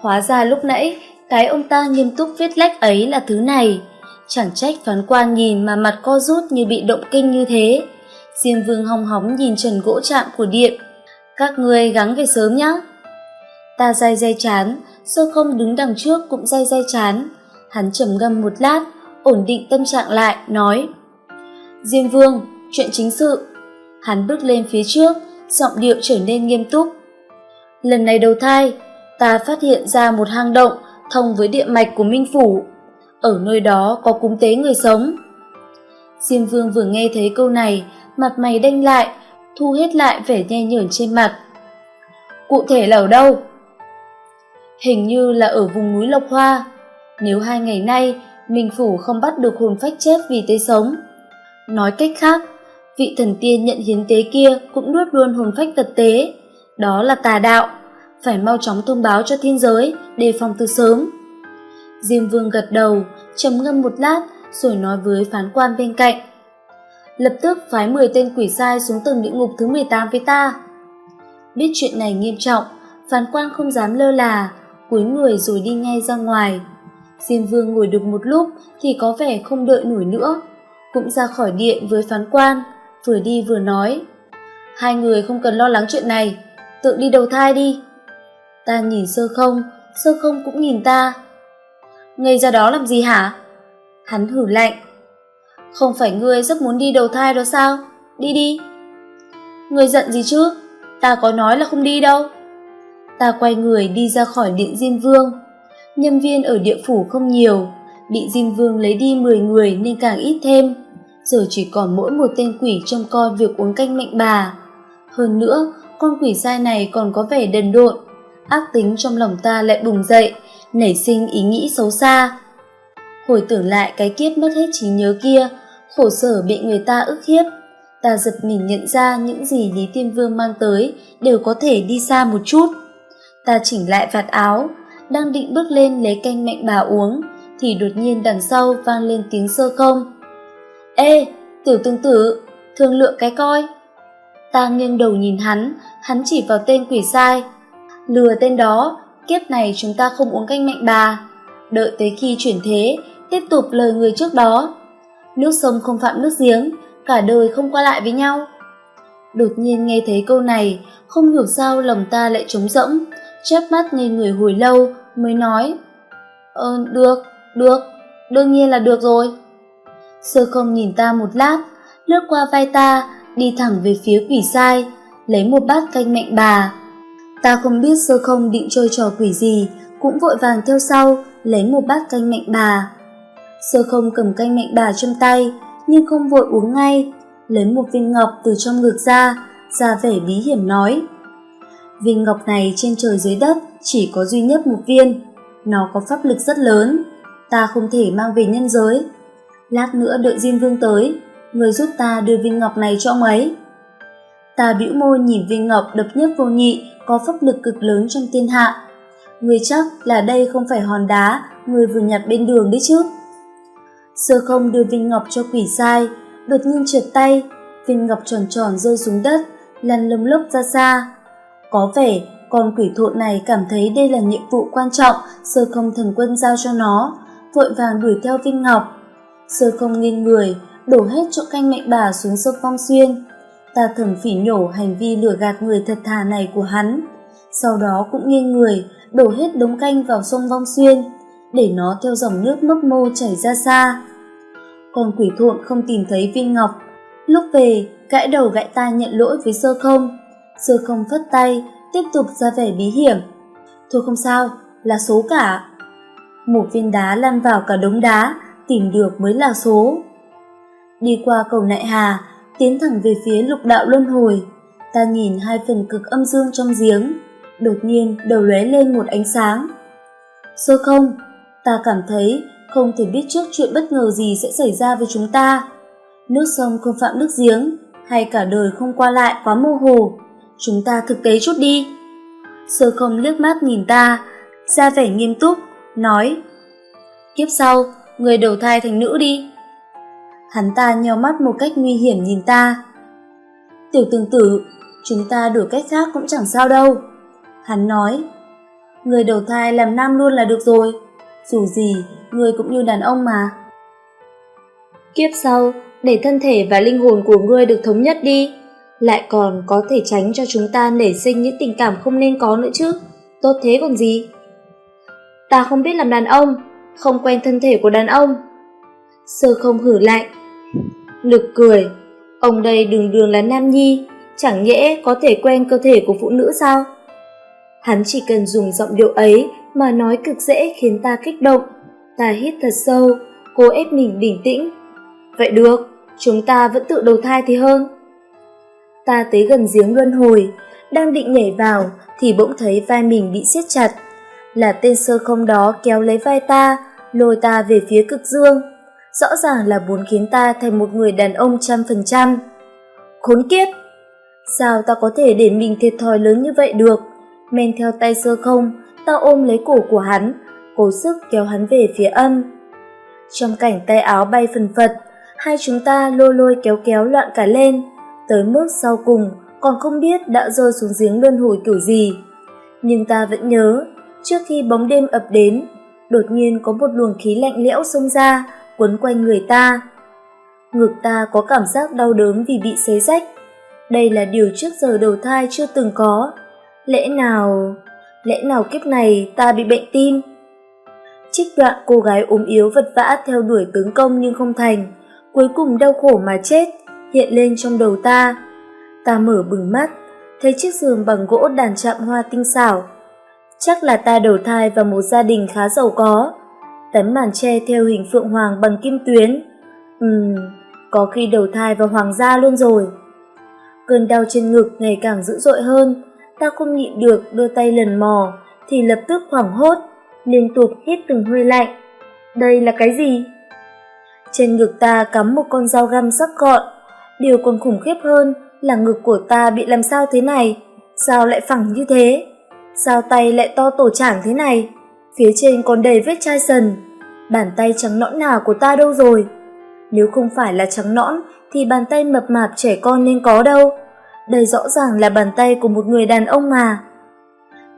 Hóa ra lúc nãy, cái ông ta nghiêm túc viết lách ấy là thứ này. Chẳng trách phán quan nhìn mà mặt co rút như bị động kinh như thế. Diêm Vương hong hóng nhìn trần gỗ chạm của điện. Các ngươi gắng về sớm nhá. Ta day day chán, sơ không đứng đằng trước cũng day day chán. Hắn trầm ngâm một lát, ổn định tâm trạng lại, nói Diêm Vương, chuyện chính sự. Hắn bước lên phía trước, giọng điệu trở nên nghiêm túc. Lần này đầu thai, ta phát hiện ra một hang động thông với địa mạch của Minh Phủ. Ở nơi đó có cúng tế người sống. Diêm Vương vừa nghe thấy câu này, mặt mày đanh lại, thu hết lại vẻ nhe nhởn trên mặt. Cụ thể là ở đâu? Hình như là ở vùng núi Lộc Hoa. Nếu hai ngày nay Minh Phủ không bắt được hồn phách chết vì tế sống. Nói cách khác, vị thần tiên nhận hiến tế kia cũng nuốt luôn hồn phách tật tế. Đó là tà đạo, phải mau chóng thông báo cho thiên giới, đề phòng từ sớm. Diêm Vương gật đầu, trầm ngâm một lát, rồi nói với phán quan bên cạnh. Lập tức phái 10 tên quỷ sai xuống tầng địa ngục thứ 18 với ta. Biết chuyện này nghiêm trọng, phán quan không dám lơ là, cúi người rồi đi ngay ra ngoài. Diêm Vương ngồi được một lúc thì có vẻ không đợi nổi nữa, cũng ra khỏi điện với phán quan, vừa đi vừa nói. Hai người không cần lo lắng chuyện này, tự đi đầu thai đi. Ta nhìn sơ không, sơ không cũng nhìn ta. Ngây ra đó làm gì hả? Hắn hử lạnh. Không phải ngươi rất muốn đi đầu thai đó sao? Đi đi. Ngươi giận gì chứ? Ta có nói là không đi đâu. Ta quay người đi ra khỏi điện Diêm Vương. Nhân viên ở địa phủ không nhiều, bị Diêm Vương lấy đi 10 người nên càng ít thêm. Giờ chỉ còn mỗi một tên quỷ trông coi việc uống canh mệnh bà. Hơn nữa, con quỷ sai này còn có vẻ đần độn, ác tính trong lòng ta lại bùng dậy, nảy sinh ý nghĩ xấu xa. Hồi tưởng lại cái kiếp mất hết trí nhớ kia, khổ sở bị người ta ức hiếp, ta giật mình nhận ra những gì Lý Tiên Vương mang tới đều có thể đi xa một chút. Ta chỉnh lại vạt áo, đang định bước lên lấy canh mạnh bà uống, thì đột nhiên đằng sau vang lên tiếng sơ không. Ê, tiểu tương tử, thương lượng cái coi. Ta nghiêng đầu nhìn hắn, hắn chỉ vào tên quỷ sai. Lừa tên đó, kiếp này chúng ta không uống canh mạnh bà. đợi tới khi chuyển thế, tiếp tục lời người trước đó. Nước sông không phạm nước giếng, cả đời không qua lại với nhau. Đột nhiên nghe thấy câu này, không hiểu sao lòng ta lại trống rỗng, chớp mắt ngây người hồi lâu mới nói Ờ, được, được, đương nhiên là được rồi. Sơ không nhìn ta một lát, lướt qua vai ta, đi thẳng về phía quỷ sai, lấy một bát canh mệnh bà. Ta không biết sơ không định chơi trò quỷ gì, cũng vội vàng theo sau, lấy một bát canh mệnh bà. Sơ không cầm canh mệnh bà trong tay, nhưng không vội uống ngay, lấy một viên ngọc từ trong ngực ra, ra vẻ bí hiểm nói. Viên ngọc này trên trời dưới đất chỉ có duy nhất một viên, nó có pháp lực rất lớn, ta không thể mang về nhân giới. Lát nữa đợi diêm Vương tới, người giúp ta đưa viên ngọc này cho ông ấy. Ta bĩu môi nhìn viên ngọc độc nhất vô nhị có pháp lực cực lớn trong thiên hạ. Người chắc là đây không phải hòn đá người vừa nhặt bên đường đấy chứ. Sơ không đưa viên ngọc cho quỷ sai, đột nhiên trượt tay, viên ngọc tròn tròn rơi xuống đất, lăn lông lốc ra xa. Có vẻ con quỷ thụ này cảm thấy đây là nhiệm vụ quan trọng sơ không thần quân giao cho nó, vội vàng đuổi theo Vinh ngọc. Sơ không nghiêng người, đổ hết chỗ canh mệnh bà xuống sông Phong Xuyên. Ta thầm phỉ nhổ hành vi lừa gạt người thật thà này của hắn. Sau đó cũng nghiêng người, đổ hết đống canh vào sông Vong Xuyên, để nó theo dòng nước mấp mô chảy ra xa. Còn quỷ thộn không tìm thấy viên ngọc. Lúc về, gãi đầu gãi tai nhận lỗi với sơ không. Sơ không phất tay, tiếp tục ra vẻ bí hiểm. Thôi không sao, là số cả. Một viên đá lăn vào cả đống đá, tìm được mới là số. Đi qua cầu Nại Hà, tiến thẳng về phía lục đạo luân hồi. Ta nhìn hai phần cực âm dương trong giếng, đột nhiên đầu lóe lên một ánh sáng. Sơ không, ta cảm thấy không thể biết trước chuyện bất ngờ gì sẽ xảy ra với chúng ta. Nước sông không phạm nước giếng, hay cả đời không qua lại quá mơ hồ. Chúng ta thực tế chút đi. Sơ không liếc mắt nhìn ta, ra vẻ nghiêm túc, nói Kiếp sau, người đầu thai thành nữ đi. Hắn ta nheo mắt một cách nguy hiểm nhìn ta. Tiểu tương tử, chúng ta đổi cách khác cũng chẳng sao đâu. Hắn nói, người đầu thai làm nam luôn là được rồi. Dù gì, người cũng như đàn ông mà. Kiếp sau, để thân thể và linh hồn của ngươi được thống nhất đi, lại còn có thể tránh cho chúng ta nảy sinh những tình cảm không nên có nữa chứ. Tốt thế còn gì? Ta không biết làm đàn ông, không quen thân thể của đàn ông. Sơ không hử lạnh. Lực cười, ông đây đường đường là nam nhi, chẳng nhẽ có thể quen cơ thể của phụ nữ sao? Hắn chỉ cần dùng giọng điệu ấy mà nói cực dễ khiến ta kích động. Ta hít thật sâu, cố ép mình bình tĩnh. Vậy được, chúng ta vẫn tự đầu thai thì hơn. Ta tới gần giếng luân hồi, đang định nhảy vào thì bỗng thấy vai mình bị siết chặt. Là tên sơ không đó kéo lấy vai ta, lôi ta về phía cực dương. Rõ ràng là muốn khiến ta thành một người đàn ông trăm phần trăm. Khốn kiếp! Sao ta có thể để mình thiệt thòi lớn như vậy được? Men theo tay sơ không, ta ôm lấy cổ của hắn, cố sức kéo hắn về phía âm. Trong cảnh tay áo bay phần phật, hai chúng ta lôi lôi kéo kéo loạn cả lên, tới mức sau cùng còn không biết đã rơi xuống giếng luân hồi kiểu gì. Nhưng ta vẫn nhớ, trước khi bóng đêm ập đến, đột nhiên có một luồng khí lạnh lẽo xông ra, quấn quanh người ta. Ngực ta có cảm giác đau đớn vì bị xé rách. Đây là điều trước giờ đầu thai chưa từng có. Lẽ nào... lẽ nào kiếp này ta bị bệnh tim? Trích đoạn cô gái ốm yếu vật vã theo đuổi tướng công nhưng không thành, cuối cùng đau khổ mà chết, hiện lên trong đầu ta. Ta mở bừng mắt, thấy chiếc giường bằng gỗ đàn chạm hoa tinh xảo. Chắc là ta đầu thai vào một gia đình khá giàu có. Tấm màn tre theo hình phượng hoàng bằng kim tuyến. Ừm, có khi đầu thai vào hoàng gia luôn rồi. Cơn đau trên ngực ngày càng dữ dội hơn, ta không nhịn được đưa tay lần mò, thì lập tức hoảng hốt, liên tục hít từng hơi lạnh. Đây là cái gì? Trên ngực ta cắm một con dao găm sắc gọn, điều còn khủng khiếp hơn là ngực của ta bị làm sao thế này, sao lại phẳng như thế, sao tay lại to tổ chảng thế này, phía trên còn đầy vết chai sần, bàn tay trắng nõn nào của ta đâu rồi? Nếu không phải là trắng nõn thì bàn tay mập mạp trẻ con nên có đâu. Đây rõ ràng là bàn tay của một người đàn ông mà.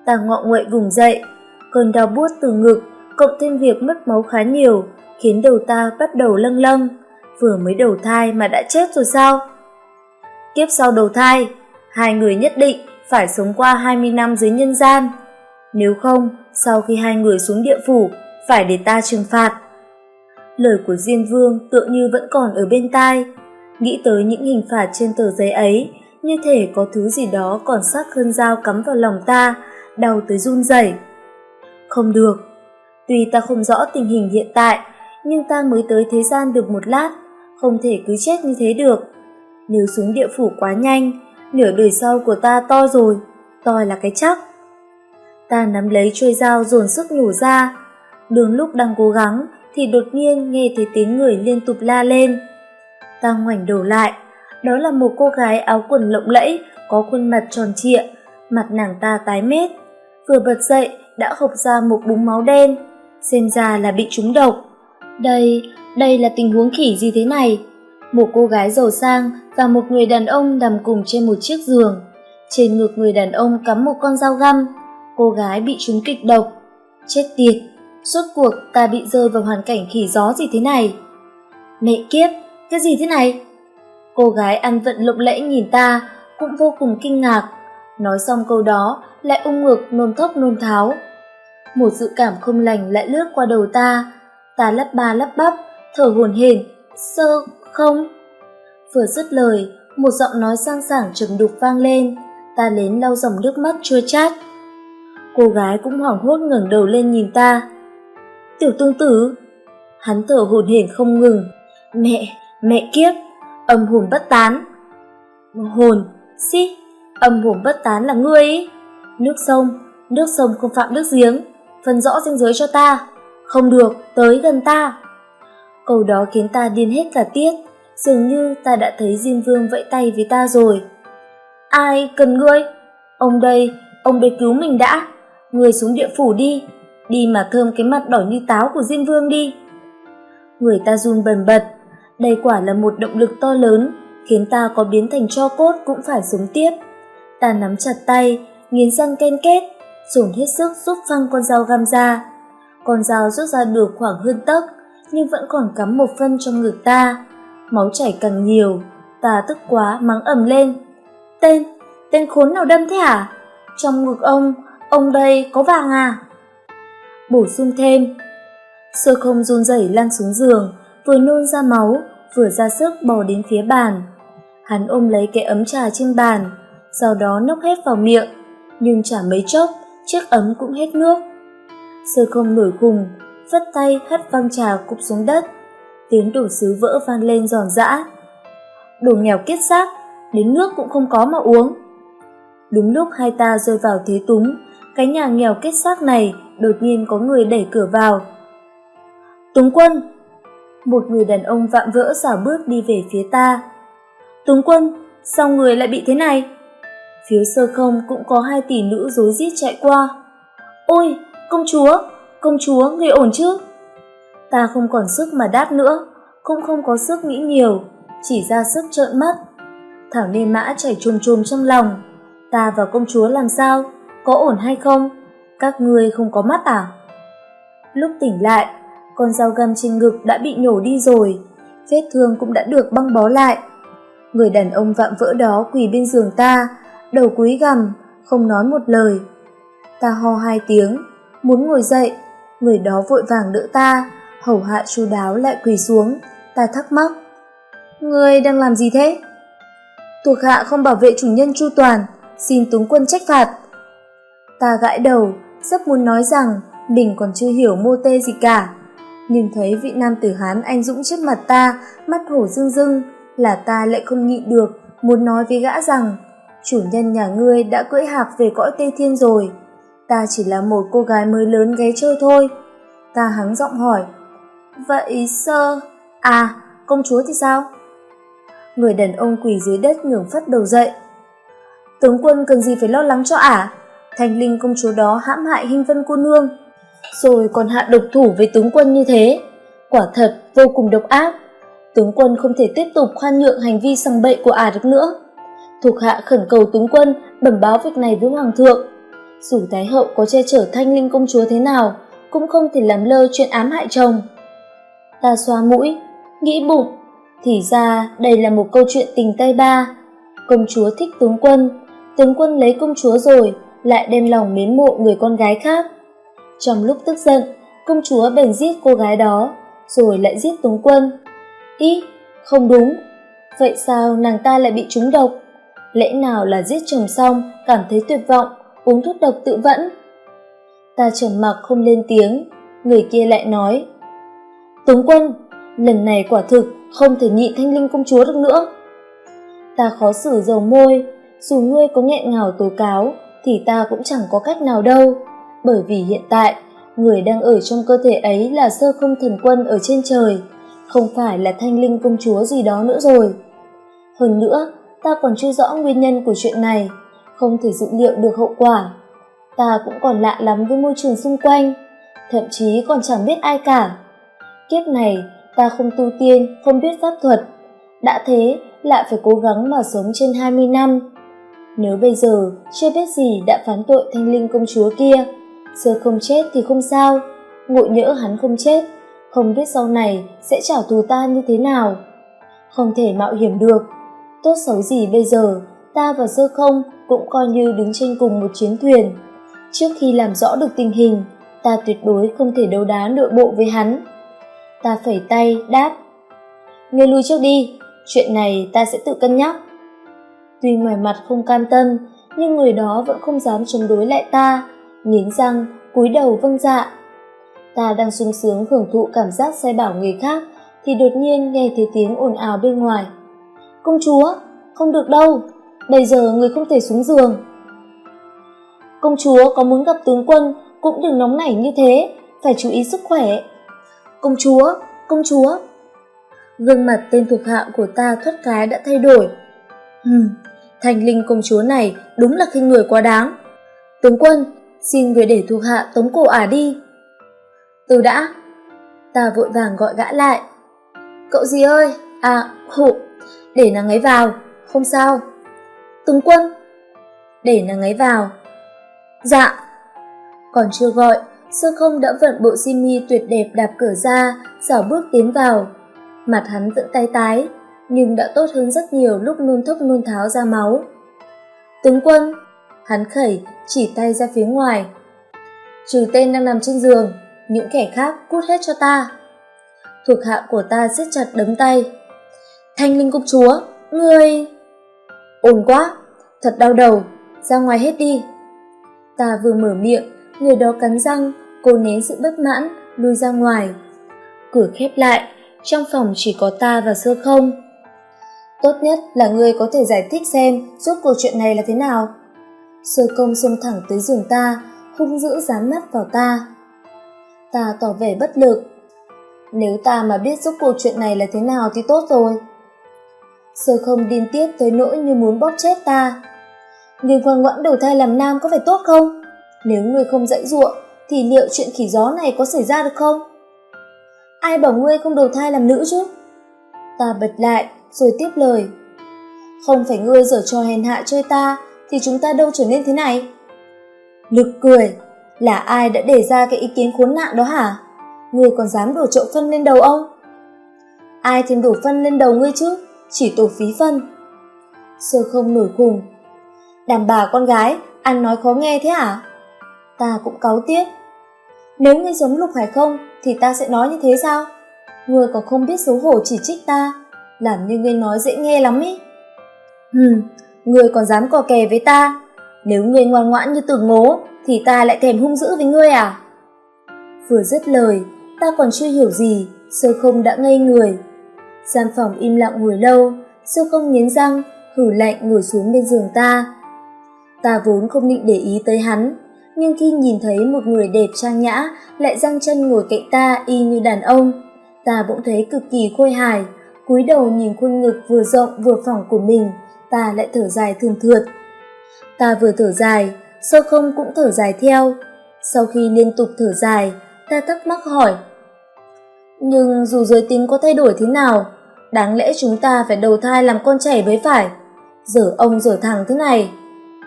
Ta ngọ nguậy vùng dậy, cơn đau buốt từ ngực cộng thêm việc mất máu khá nhiều, khiến đầu ta bắt đầu lâng lâng, vừa mới đầu thai mà đã chết rồi sao? Kiếp sau đầu thai, hai người nhất định phải sống qua 20 năm dưới nhân gian. Nếu không, sau khi hai người xuống địa phủ, phải để ta trừng phạt. Lời của Diên Vương tựa như vẫn còn ở bên tai. Nghĩ tới những hình phạt trên tờ giấy ấy, như thể có thứ gì đó còn sắc hơn dao cắm vào lòng ta, đau tới run rẩy. Không được. Tuy ta không rõ tình hình hiện tại, nhưng ta mới tới thế gian được một lát, không thể cứ chết như thế được. Nếu xuống địa phủ quá nhanh, nửa đời sau của ta to rồi, to là cái chắc. Ta nắm lấy trôi dao dồn sức nhổ ra, đường lúc đang cố gắng thì đột nhiên nghe thấy tiếng người liên tục la lên. Ta ngoảnh đầu lại, đó là một cô gái áo quần lộng lẫy, có khuôn mặt tròn trịa, mặt nàng ta tái mét. Vừa bật dậy đã hộc ra một búng máu đen, xem ra là bị trúng độc. Đây, đây là tình huống khỉ gì thế này? Một cô gái giàu sang và một người đàn ông nằm cùng trên một chiếc giường. Trên ngực người đàn ông cắm một con dao găm, cô gái bị trúng kịch độc. Chết tiệt, suốt cuộc ta bị rơi vào hoàn cảnh khỉ gió gì thế này? Mẹ kiếp, cái gì thế này? Cô gái ăn vận lộng lẫy nhìn ta, cũng vô cùng kinh ngạc. Nói xong câu đó, lại ung ngực nôn thốc nôn tháo. Một dự cảm không lành lại lướt qua đầu ta. Ta lắp ba lắp bắp, thở hồn hển, sơ không. Vừa dứt lời, một giọng nói sang sảng trầm đục vang lên, ta lén lau dòng nước mắt chua chát. Cô gái cũng hoảng hốt ngẩng đầu lên nhìn ta. Tiểu tương tử, hắn thở hồn hển không ngừng. Mẹ, mẹ kiếp, âm hồn bất tán. Hồn, xí, âm hồn bất tán là ngươi. Nước sông, nước sông không phạm nước giếng, phân rõ ranh giới cho ta. Không được, tới gần ta. Câu đó khiến ta điên hết cả tiết, dường như ta đã thấy Diêm Vương vẫy tay với ta rồi. Ai cần ngươi? Ông đây, ông đây cứu mình đã. Ngươi xuống địa phủ đi, đi mà thơm cái mặt đỏ như táo của Diêm Vương đi. Người ta run bần bật, đây quả là một động lực to lớn, khiến ta có biến thành cho cốt cũng phải sống tiếp. Ta nắm chặt tay, nghiến răng ken kết, dồn hết sức giúp phăng con dao găm ra. Con dao rút ra được khoảng hơn tấc, nhưng vẫn còn cắm một phân trong ngực ta. Máu chảy càng nhiều, ta tức quá mắng ầm lên. Tên, tên khốn nào đâm thế hả? Trong ngực ông, ông đây có vàng à? Bổ sung thêm. Sơ không run rẩy lăn xuống giường, vừa nôn ra máu, vừa ra sức bò đến phía bàn. Hắn ôm lấy cái ấm trà trên bàn, sau đó nốc hết vào miệng, nhưng chả mấy chốc, chiếc ấm cũng hết nước. Sơ không nổi khùng, phất tay hất văng trà cụp xuống đất. Tiếng đổ sứ vỡ vang lên giòn giã. Đồ nghèo kết xác, đến nước cũng không có mà uống. Đúng lúc hai ta rơi vào thế túng, cái nhà nghèo kết xác này đột nhiên có người đẩy cửa vào. Túng quân! Một người đàn ông vạm vỡ xảo bước đi về phía ta. Túng quân, sao người lại bị thế này? Phía sơ không cũng có hai tỷ nữ rối rít chạy qua. Ôi, công chúa, công chúa, người ổn chứ? Ta không còn sức mà đáp nữa, cũng không có sức nghĩ nhiều, chỉ ra sức trợn mắt. Thảo nên mã chảy trùm trùm trong lòng. Ta và công chúa làm sao? Có ổn hay không? Các ngươi không có mắt à? Lúc tỉnh lại, con dao găm trên ngực đã bị nhổ đi rồi, vết thương cũng đã được băng bó lại. Người đàn ông vạm vỡ đó quỳ bên giường ta, đầu cúi gằm, không nói một lời. Ta ho hai tiếng, muốn ngồi dậy, người đó vội vàng đỡ ta, hầu hạ chu đáo lại quỳ xuống, ta thắc mắc. Người đang làm gì thế? Thuộc hạ không bảo vệ chủ nhân chu toàn, xin tướng quân trách phạt. Ta gãi đầu, rất muốn nói rằng mình còn chưa hiểu mô tê gì cả. Nhưng thấy vị nam tử Hán anh dũng trước mặt ta, mắt hổ rưng rưng, là ta lại không nhịn được, muốn nói với gã rằng chủ nhân nhà ngươi đã cưỡi hạc về cõi Tây Thiên rồi. Ta chỉ là một cô gái mới lớn ghé chơi thôi. Ta hắng giọng hỏi, Vậy sơ... À, công chúa thì sao? Người đàn ông quỳ dưới đất ngưỡng phất đầu dậy. Tướng quân cần gì phải lo lắng cho ả? À? thanh linh công chúa đó hãm hại hình vân cô nương. Rồi còn hạ độc thủ với tướng quân như thế. Quả thật vô cùng độc ác. Tướng quân không thể tiếp tục khoan nhượng hành vi sằng bậy của ả được nữa. Thuộc hạ khẩn cầu tướng quân bẩm báo việc này với hoàng thượng. Dù Thái hậu có che chở thanh linh công chúa thế nào, cũng không thể làm lơ chuyện ám hại chồng. Ta xoa mũi, nghĩ bụng, thì ra đây là một câu chuyện tình tay ba. Công chúa thích tướng quân, tướng quân lấy công chúa rồi, lại đem lòng mến mộ người con gái khác. Trong lúc tức giận, công chúa bèn giết cô gái đó, rồi lại giết tướng quân. Ý, không đúng. Vậy sao nàng ta lại bị trúng độc? Lẽ nào là giết chồng xong, cảm thấy tuyệt vọng, uống thuốc độc tự vẫn? Ta trầm mặc không lên tiếng, người kia lại nói. Tướng quân, lần này quả thực không thể nhị thanh linh công chúa được nữa. Ta khó xử dầu môi, dù ngươi có nghẹn ngào tố cáo, thì ta cũng chẳng có cách nào đâu, bởi vì hiện tại, người đang ở trong cơ thể ấy là sơ không thần quân ở trên trời, không phải là thanh linh công chúa gì đó nữa rồi. Hơn nữa, ta còn chưa rõ nguyên nhân của chuyện này, không thể dự liệu được hậu quả. Ta cũng còn lạ lắm với môi trường xung quanh, thậm chí còn chẳng biết ai cả. Kiếp này, ta không tu tiên, không biết pháp thuật. Đã thế, lại phải cố gắng mà sống trên 20 năm. Nếu bây giờ chưa biết gì đã phán tội thanh linh công chúa kia, giờ không chết thì không sao, ngộ nhỡ hắn không chết, không biết sau này sẽ trả thù ta như thế nào. Không thể mạo hiểm được, tốt xấu gì bây giờ, ta và sơ không cũng coi như đứng trên cùng một chiến thuyền. Trước khi làm rõ được tình hình, ta tuyệt đối không thể đấu đá nội bộ với hắn. Ta phẩy tay, đáp. Ngươi lui trước đi, chuyện này ta sẽ tự cân nhắc. Tuy ngoài mặt không cam tâm, nhưng người đó vẫn không dám chống đối lại ta, nghiến răng, cúi đầu vâng dạ. Ta đang sung sướng hưởng thụ cảm giác sai bảo người khác, thì đột nhiên nghe thấy tiếng ồn ào bên ngoài. Công chúa, không được đâu, bây giờ người không thể xuống giường. Công chúa có muốn gặp tướng quân cũng đừng nóng nảy như thế, phải chú ý sức khỏe. Công chúa, công chúa. Gương mặt tên thuộc hạ của ta thoát cái đã thay đổi. Hừm, thành linh công chúa này đúng là khinh người quá đáng. Tướng quân, xin người để thuộc hạ tống cổ ả đi. Từ đã. Ta vội vàng gọi gã lại. Cậu gì ơi? À, hụ để nàng ấy vào, không sao. Tướng quân. Để nàng ấy vào. Dạ. Còn chưa gọi, sơ không đã vận bộ simi tuyệt đẹp đạp cửa ra, dò bước tiến vào. Mặt hắn vẫn tái tái, nhưng đã tốt hơn rất nhiều lúc nôn thốc nôn tháo ra máu. Tướng quân, hắn khẩy, chỉ tay ra phía ngoài. Trừ tên đang nằm trên giường, những kẻ khác cút hết cho ta. Thuộc hạ của ta siết chặt đấm tay. Thanh linh công chúa, ngươi... Ồn quá, thật đau đầu, ra ngoài hết đi. Ta vừa mở miệng, người đó cắn răng, cô nén sự bất mãn, lui ra ngoài. Cửa khép lại, trong phòng chỉ có ta và sơ không. Tốt nhất là ngươi có thể giải thích xem rốt cuộc chuyện này là thế nào. Sơ công xông thẳng tới giường ta, hung dữ dán mắt vào ta. Ta tỏ vẻ bất lực. Nếu ta mà biết rốt cuộc chuyện này là thế nào thì tốt rồi. Sơ không điên tiết tới nỗi như muốn bóp chết ta. Người ngoan ngoãn đầu thai làm nam có phải tốt không? Nếu ngươi không dãy ruộng, thì liệu chuyện khỉ gió này có xảy ra được không? Ai bảo ngươi không đầu thai làm nữ chứ? Ta bật lại, rồi tiếp lời. Không phải ngươi giở trò hèn hạ chơi ta, thì chúng ta đâu trở nên thế này? Lực cười, là ai đã đề ra cái ý kiến khốn nạn đó hả? Ngươi còn dám đổ trộn phân lên đầu ông? Ai thêm đổ phân lên đầu ngươi chứ? Chỉ tổ phí phân. Sơ không nổi khùng. Đàn bà con gái, ăn nói khó nghe thế à Ta cũng cáu tiếc. Nếu ngươi giống lục hải không, thì ta sẽ nói như thế sao? Ngươi còn không biết xấu hổ chỉ trích ta, làm như ngươi nói dễ nghe lắm ý. Hừm, ngươi còn dám cò kè với ta. Nếu ngươi ngoan ngoãn như tưởng ngố, thì ta lại thèm hung dữ với ngươi à? Vừa dứt lời, ta còn chưa hiểu gì, sơ không đã ngây người. Gian phòng im lặng hồi lâu, sơ không nghiến răng, hử lạnh ngồi xuống bên giường ta. Ta vốn không định để ý tới hắn, nhưng khi nhìn thấy một người đẹp trang nhã lại răng chân ngồi cạnh ta y như đàn ông, ta bỗng thấy cực kỳ khôi hài, cúi đầu nhìn khuôn ngực vừa rộng vừa phẳng của mình, ta lại thở dài thường thượt. Ta vừa thở dài, sơ không cũng thở dài theo. Sau khi liên tục thở dài, ta thắc mắc hỏi. Nhưng dù giới tính có thay đổi thế nào, đáng lẽ chúng ta phải đầu thai làm con trẻ mới phải. Giờ ông giờ thằng thế này,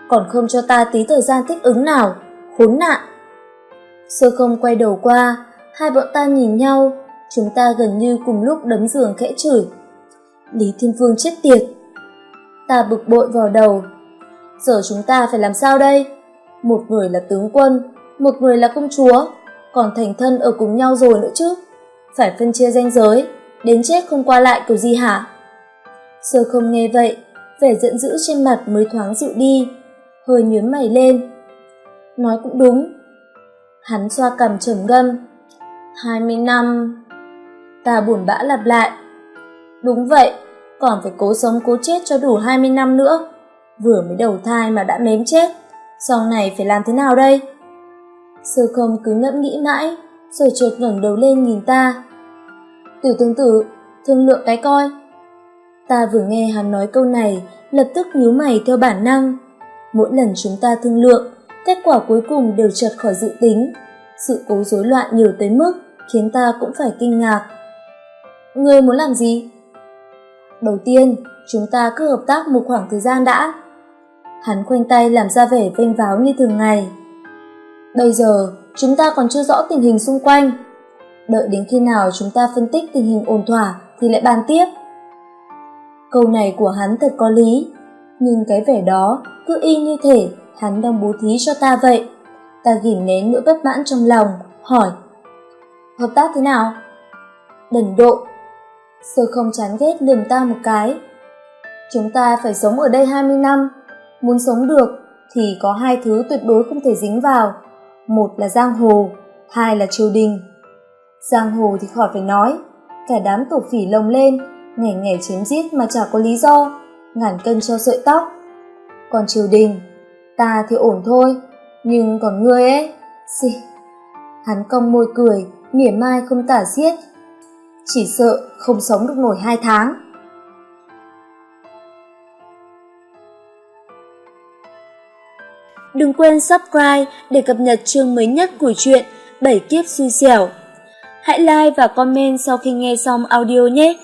còn không cho ta tí thời gian thích ứng nào, khốn nạn. Sơ không quay đầu qua, hai bọn ta nhìn nhau, chúng ta gần như cùng lúc đấm giường khẽ chửi. Lý Thiên Phương chết tiệt. Ta bực bội vào đầu. Giờ chúng ta phải làm sao đây? Một người là tướng quân, một người là công chúa, còn thành thân ở cùng nhau rồi nữa chứ. Phải phân chia ranh giới, đến chết không qua lại kiểu gì hả? Sơ không nghe vậy, vẻ giận dữ trên mặt mới thoáng dịu đi, hơi nhướng mày lên. Nói cũng đúng. Hắn xoa cằm trầm ngâm. Hai mươi năm... Ta buồn bã lặp lại. Đúng vậy, còn phải cố sống cố chết cho đủ 20 năm nữa. Vừa mới đầu thai mà đã mém chết, sau này phải làm thế nào đây? Sơ không cứ ngẫm nghĩ mãi, rồi chợt ngẩng đầu lên nhìn ta. Tử tương tử, thương lượng cái coi. Ta vừa nghe hắn nói câu này, lập tức nhíu mày theo bản năng. Mỗi lần chúng ta thương lượng, kết quả cuối cùng đều chật khỏi dự tính. Sự cố rối loạn nhiều tới mức khiến ta cũng phải kinh ngạc. Ngươi muốn làm gì? Đầu tiên, chúng ta cứ hợp tác một khoảng thời gian đã. Hắn khoanh tay làm ra vẻ vênh váo như thường ngày. Bây giờ, chúng ta còn chưa rõ tình hình xung quanh. Đợi đến khi nào chúng ta phân tích tình hình ổn thỏa thì lại bàn tiếp. Câu này của hắn thật có lý, nhưng cái vẻ đó cứ y như thể hắn đang bố thí cho ta vậy. Ta gỉm nén nỗi bất mãn trong lòng, hỏi. Hợp tác thế nào? Đần độ. Sơ không chán ghét lườm ta một cái. Chúng ta phải sống ở đây 20 năm. Muốn sống được thì có hai thứ tuyệt đối không thể dính vào. Một là giang hồ, hai là triều đình. Giang hồ thì khỏi phải nói, cả đám tổ phỉ lồng lên, ngày ngày chém giết mà chả có lý do, ngàn cân cho sợi tóc. Còn triều đình, ta thì ổn thôi, nhưng còn ngươi ấy, xì. Hắn cong môi cười, mỉa mai không tả xiết. Chỉ sợ không sống được nổi hai tháng. Đừng quên subscribe để cập nhật chương mới nhất của truyện Bảy kiếp xui xẻo. Hãy like và comment sau khi nghe xong audio nhé.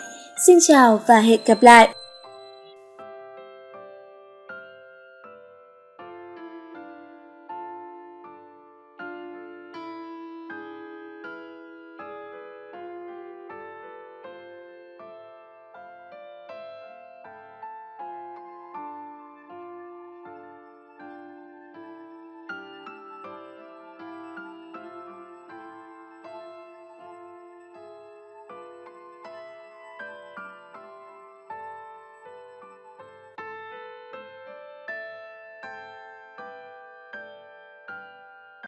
Xin chào và hẹn gặp lại!